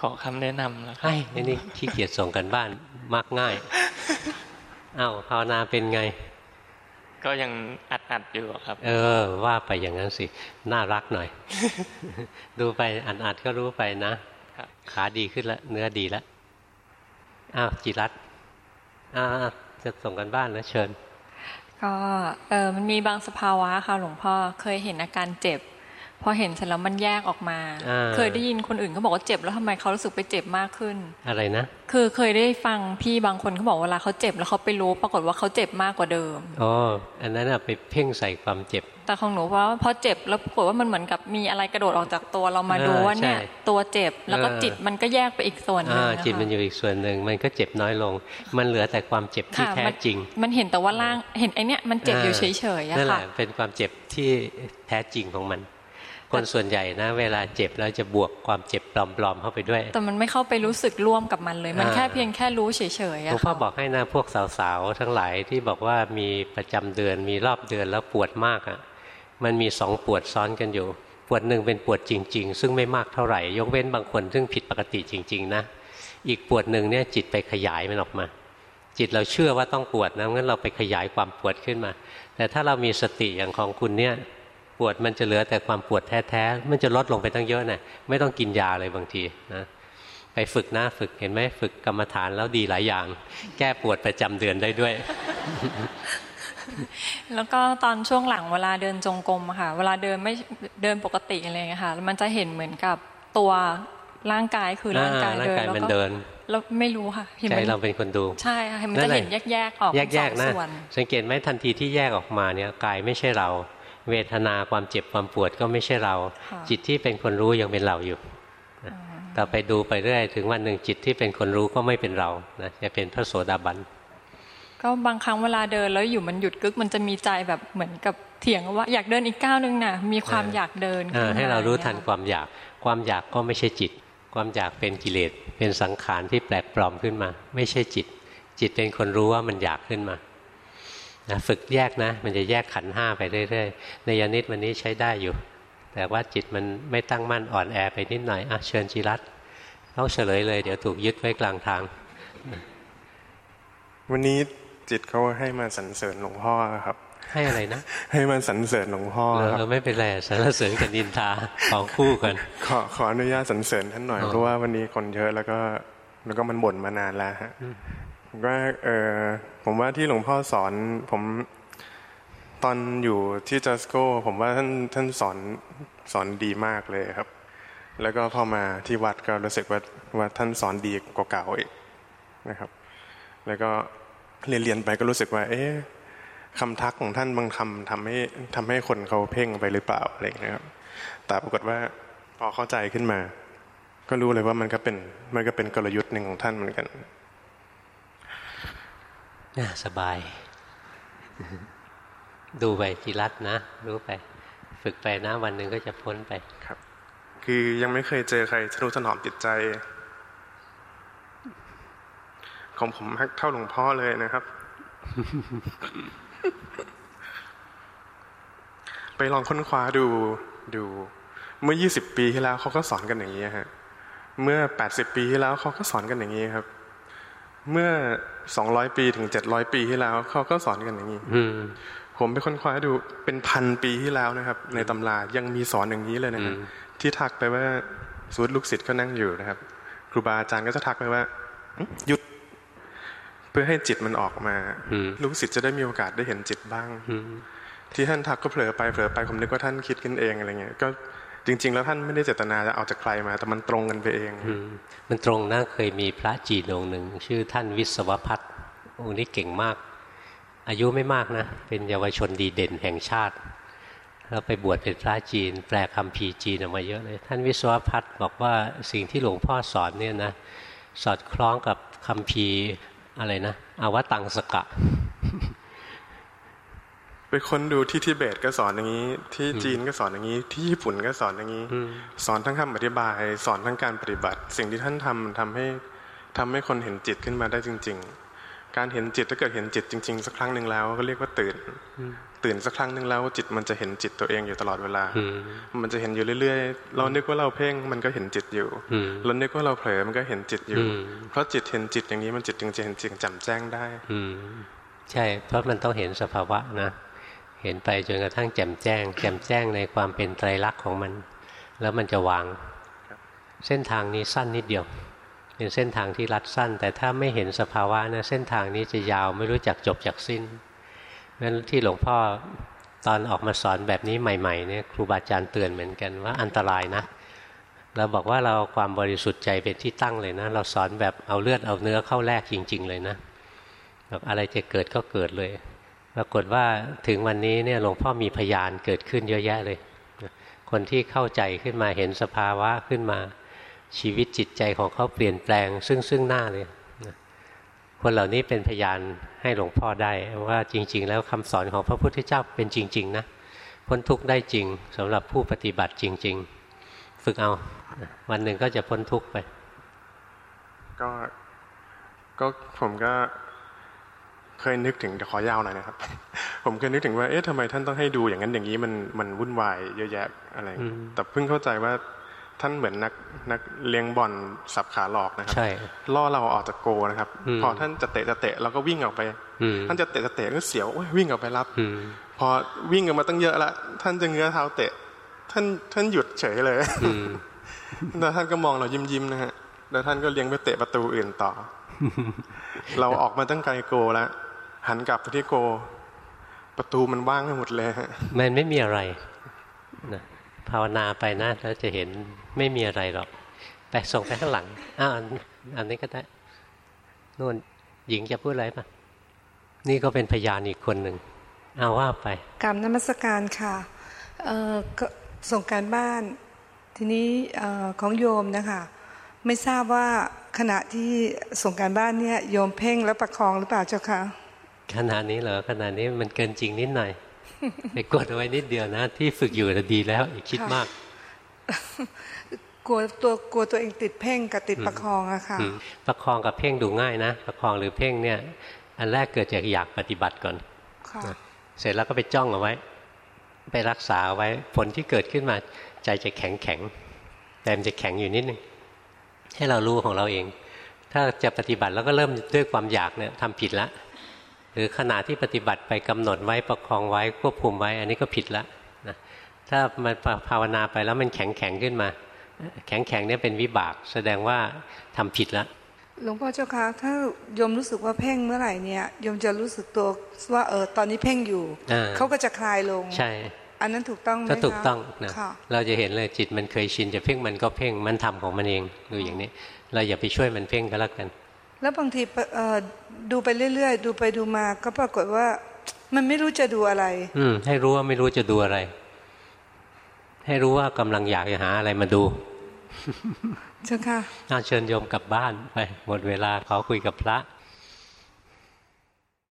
ขอคำแนะนำแล้วให้ไอ้นี่ขี้เกียจส่งกันบ้านมากง่ายเอ้าภาวนาเป็นไง ก็ยังอัดอัดอยู่ครับ เออ ว่าไปอย่างนั้นสิ น่ารักหน่อย ดูไปอัดอัดก็รู้ไปนะขาดีขึ้นแล้วเนื้อดีแล้วอ้าวจิรัต อ่าจะส่งกันบ้านและเชิญ ก็เออมันมีบางสภาวะค่ะหลวงพ่อเคยเห็นอาการเจ็บ อเห็นเสร็จแล้วมันแยกออกมา เคยได้ยินคนอื่นเขาบอกว่าเจ็บแล้วทำไมเขารู้สึกไปเจ็บมากขึ้น อะไรนะ คือเคยได้ฟังพี่บางคนเขาบอกเวลาเขาเจ็บแล้วเขาไปรู้ปรากฏว่าเขาเจ็บมากกว่าเดิม อ๋อ อันนั้นอะไปเพ่งใส่ความเจ็บ แต่ของหนูว่าพอเจ็บแล้วปรากฏว่ามันเหมือนกับมีอะไรกระโดดออกจากตัวเรามาดูว่าเนี่ยตัวเจ็บแล้วก็จิตมันก็แยกไปอีกส่วนนึงจิตมันอยู่อีกส่วนหนึ่งมันก็เจ็บน้อยลง มันเหลือแต่ความเจ็บที่แท้จริง มันเห็นแต่ว่าล่างเห็นไอเนี้ยมันเจ็บอยู่เฉยๆอะค่ะนั่นแหละเป็นความเจ็บที่แท้จริงของมัน คนส่วนใหญ่นะ เวลาเจ็บแล้วจะบวกความเจ็บปลอมๆเข้าไปด้วย แต่มันไม่เข้าไปรู้สึกร่วมกับมันเลย มันแค่เพียงแค่รู้เฉยๆอะหลวงพ่อบอกให้นะพวกสาวๆทั้งหลายที่บอกว่ามีประจำเดือนมีรอบเดือนแล้วปวดมากอะมันมีสองปวดซ้อนกันอยู่ ปวดหนึ่งเป็นปวดจริง ๆ ซึ่งไม่มากเท่าไหร่ ยกเว้นบางคนซึ่งผิดปกติจริง ๆ นะ อีกปวดหนึ่งเนี่ยจิตไปขยายมันออกมา จิตเราเชื่อว่าต้องปวดนะงั้นเราไปขยายความปวดขึ้นมา แต่ถ้าเรามีสติอย่างของคุณเนี่ย ปวดมันจะเหลือแต่ความปวดแท้ๆ มันจะลดลงไปตั้งเยอะนะไม่ต้องกินยาเลยบางทีนะไปฝึกนะฝึกเห็นไหมฝึกกรรมฐานแล้วดีหลายอย่าง แก้ปวดประจำเดือนได้ด้วย แล้วก็ตอนช่วงหลังเวลาเดินจงกรมค่ะ เวลาเดินไม่เดินปกติอะไรเงี้ยค่ะมันจะเห็นเหมือนกับตัวร่างกายคือร่างกายเดินแล้วก็เราไม่รู้ค่ะใจเราเป็นคนดู ใช่ค่ะมันจะเห็นแยกๆออกแยกๆนะสังเกตไหมทันทีที่แยกออกมาเนี่ยกายไม่ใช่เรา เวทนาความเจ็บความปวดก็ไม่ใช่เรา จิตที่เป็นคนรู้ยังเป็นเราอยู่ต่อไปดูไปเรื่อยถึงวันหนึ่งจิตที่เป็นคนรู้ก็ไม่เป็นเรานะจะเป็นพระโสดาบันก็บางครั้งเวลาเดินแล้วอยู่มันหยุดกึกมันจะมีใจแบบเหมือนกับเถียงว่าอยากเดินอีกก้าวนึงน่ะมีความอยากเดินให้เรารู้ทันความอยากความอยากก็ไม่ใช่จิต ความอยากเป็นกิเลสเป็นสังขารที่แปลกปลอมขึ้นมา ไม่ใช่จิต จิตเป็นคนรู้ว่ามันอยากขึ้นมา นะฝึกแยกนะ มันจะแยกขันห้าไปเรื่อยๆในยานิดวันนี้ใช้ได้อยู่ แต่ว่าจิตมันไม่ตั้งมั่นอ่อนแอไปนิดหน่อยอะเชิญจิรัตต้องเฉลยเลย เดี๋ยวถูกยึดไว้กลางทาง วันนี้จิตเขาให้มาสรรเสริญหลวงพ่อครับ ให้อะไรนะ ให้มาสรรเสริญหลวงพ่อครับไม่เป็นไรสรรเสริญกับนินทาของคู่กัน ขอขออนุญาตสรรเสริญท่านหน่อยเพราะว่าวันนี้คนเยอะแล้วก็แล้วก็มันบ่นมานานแล้วฮะ ผมว่าเออผมว่าที่หลวงพ่อสอนผมตอนอยู่ที่จัสโกผมว่าท่านท่านสอนสอนดีมากเลยครับ แล้วก็พอมาที่วัดก็รู้สึกว่าว่าท่านสอนดีกว่าเก่าอีกนะครับ แล้วก็เรียนเรียนไปก็รู้สึกว่า เอ๊ะคำทักของท่านบางคำทำให้ทำให้คนเขาเพ่งไปหรือเปล่าอะไรอย่างเงี้ครับ แต่ปรากฏว่าพอเข้าใจขึ้นมา ก็รู้เลยว่ามันก็เป็นมันก็เป็นกลยุทธ์หนึ่งของท่านเหมือนกัน น่าสบาย ดูไปจิรัตนะรู้ไป ฝึกไปนะวันหนึ่งก็จะพ้นไปครับ คือยังไม่เคยเจอใครทนุถนอมจิตใจ ของผมเท่าหลวงพ่อเลยนะครับ ไปลองค้นคว้าดูดู เมื่อ 20 ปีที่แล้วเขาก็สอนกันอย่างนี้ฮะเมื่อ 80 ปีที่แล้วเขาก็สอนกันอย่างนี้ครับ เมื่อ 200ปีถึง700ปีที่แล้วเขาก็สอนกันอย่างนี้ผมไปค้นคว้าดูเป็นพันปีที่แล้วนะครับ ในตำรายังมีสอนอย่างนี้เลยนะครับที่ทักไปว่าสูตรลูกศิษย์ก็นั่งอยู่นะครับ ครูบาอาจารย์ก็จะทักไปว่าหยุดพื่อให้จิตมันออกมาลูกศิษย์จะได้มีโอกาสได้เห็นจิตบ้างที่ท่านทักก็เผลอไปเผลอไปผมนึกว่าท่านคิดกันเองอะไรเงี้ยก็ จริง ๆ แล้วท่านไม่ได้เจตนาจะเอาจากใครมา แต่มันตรงกันไปเองมันตรงนะเคยมีพระจีนองหนึ่ง ชื่อท่านวิศวพัฒน์องค์นี้เก่งมาก อายุไม่มากนะ เป็นเยาวชนดีเด่นแห่งชาติแล้วไปบวชเป็นพระจีน แปลคำพีจีนออกมาเยอะเลย ท่านวิศวพัฒน์บอกว่าสิ่งที่หลวงพ่อสอนเนี่ยนะ สอดคล้องกับคำพีอะไรนะอวตังสกะ ค้นดูที่ทิเบตก็สอนอย่างนี้ ที่จีนก็สอนอย่างนี้ ที่ญี่ปุ่นก็สอนอย่างนี้ สอนทั้งคำอธิบาย สอนทั้งการปฏิบัติ สิ่งที่ท่านทำทำให้ทำให้คนเห็นจิตขึ้นมาได้จริง ๆ การเห็นจิตถ้าเกิดเห็นจิตจริง ๆ สักครั้งหนึ่งแล้วก็เรียกว่าตื่น ตื่นสักครั้งหนึ่งแล้วจิตมันจะเห็นจิตตัวเองอยู่ตลอดเวลา มันจะเห็นอยู่เรื่อยๆ เรานึกว่าเราเพ่งมันก็เห็นจิตอยู่เรานึกว่าเราเผลอมันก็เห็นจิตอยู่ เพราะจิตเห็นจิตอย่างนี้มันจิตจึงจะเห็นจิตจำแจ้งได้อืใช่ เพราะมันต้องเห็นสภาวะนะเห็นไปจนกระทั่งแจ่มแจ้ง แจ่มแจ้งในความเป็นไตรลักษณ์ของมัน แล้วมันจะวาง เส้นทางนี้สั้นนิดเดียว เป็นเส้นทางที่รัดสั้น แต่ถ้าไม่เห็นสภาวะนะเส้นทางนี้จะยาวไม่รู้จักจบจากสิ้นนั้นที่หลวงพ่อตอนออกมาสอนแบบนี้ใหม่ๆเนี่ยครูบาอาจารย์เตือนเหมือนกันว่าอันตรายนะเราบอกว่าเราความบริสุทธิ์ใจเป็นที่ตั้งเลยนะ เราสอนแบบเอาเลือดเอาเนื้อเข้าแลกจริง ๆ เลยนะแบบอะไรจะเกิดก็เกิดเลย ปรากฏว่าถึงวันนี้เนี่ยหลวงพ่อมีพยานเกิดขึ้นเยอะแยะเลย คนที่เข้าใจขึ้นมาเห็นสภาวะขึ้นมา ชีวิตจิตใจของเขาเปลี่ยนแปลง ซึ่งซึ่งหน้าเลยคนเหล่านี้เป็นพยานให้หลวงพ่อได้ว่าจริง ๆ แล้วคำสอนของพระพุทธเจ้าเป็นจริง ๆ นะพ้นทุกข์ได้จริงสำหรับผู้ปฏิบัติจริง ๆ ฝึกเอา วันหนึ่งก็จะพ้นทุกข์ไป ก็ก็ผมก็ เคยนึกถึงจะขอยาวหน่อยนะครับ ผมเคยนึกถึงว่าเอ๊ะทำไมท่านต้องให้ดูอย่างนั้นอย่างนี้มันมันวุ่นวายเยอะแยะอะไร แต่เพิ่งเข้าใจว่าท่านเหมือนนักนักเลี้ยงบอลสับขาหลอกนะครับล่อเราออกจากโกนะครับ พอท่านจะเตะจะเตะเราก็วิ่งออกไป ท่านจะเตะจะเตะก็เสียววิ่งออกไปรับพอวิ่งกันมาตั้งเยอะละท่านจะเงื้อเท้าเตะ ท่านท่านหยุดเฉยเลยแล้วท่านก็มองเรายิ้มยิ้มนะฮะแล้วท่านก็เลี้ยงไปเตะประตูอื่นต่อ เราออกมาตั้งไกลโกแล้ว หันกลับไปที่โก ประตูมันว่างไปหมดเลยฮะมันไม่มีอะไรนะภาวนาไปนะแล้วจะเห็นไม่มีอะไรหรอกไปส่งไปข้างหลังอ้าวอันนี้ก็ได้นู่นหญิงจะพูดอะไรปะนี่ก็เป็นพยานอีกคนหนึ่งเอาว่าไปกรรมนมัสการค่ะส่งการบ้าน ทีนี้ของโยมนะคะไม่ทราบว่าขณะที่ส่งการบ้านเนี่ยโยมเพ่งแล้วประคองหรือเปล่าเจ้าคะ ขณะนี้เหรอขณะนี้มันเกินจริงนิดหน่อยไปกดเอาไว้นิดเดียวนะ ที่ฝึกอยู่จะดีแล้วอย่าคิดมากกลัวตัวกลัวตัวเองติดเพ่งกับติดประคองอะค่ะประคองกับเพ่งดูง่ายนะ ประคองหรือเพ่งเนี่ย อันแรกเกิดจากอยากปฏิบัติก่อนเสร็จแล้วก็ไปจ้องเอาไว้ ไปรักษาไว้ผลที่เกิดขึ้นมา ใจจะแข็งแข็งแต่มันจะแข็งอยู่นิดนึงให้เรารู้ของเราเอง ถ้าจะปฏิบัติแล้วก็เริ่มด้วยความอยากเนี่ยทำผิดละ หรือขณะที่ปฏิบัติไปกำหนดไว้ประคองไว้ควบคุมไว้ อันนี้ก็ผิดละนะถ้ามันภาวนาไปแล้วมันแข็งแข็งขึ้นมา แข็งแข็งเนี่ยเป็นวิบาก แสดงว่าทำผิดละหลวงพ่อเจ้าคะถ้าโยมรู้สึกว่าเพ่งเมื่อไหร่เนี่ยโยมจะรู้สึกตัวว่าเออตอนนี้เพ่งอยู่เขาก็จะคลายลงใช่ อันนั้นถูกต้องไหมคะก็ถูกต้องนะเราจะเห็นเลยจิตมันเคยชินจะเพ่งมันก็เพ่งมันทำของมันเองดูอย่างนี้ เราอย่าไปช่วยมันเพ่งก็แล้วกัน แล้วบางทีดูไปเรื่อยๆ ดูไปดูมา ก็ปรากฏว่ามันไม่รู้จะดูอะไร อืม ให้รู้ว่าไม่รู้จะดูอะไร ให้รู้ว่ากำลังอยากจะหาอะไรมาดูเจ้าค่ะน่าเชิญโยมกลับบ้านไป หมดเวลาเขาคุยกับพระ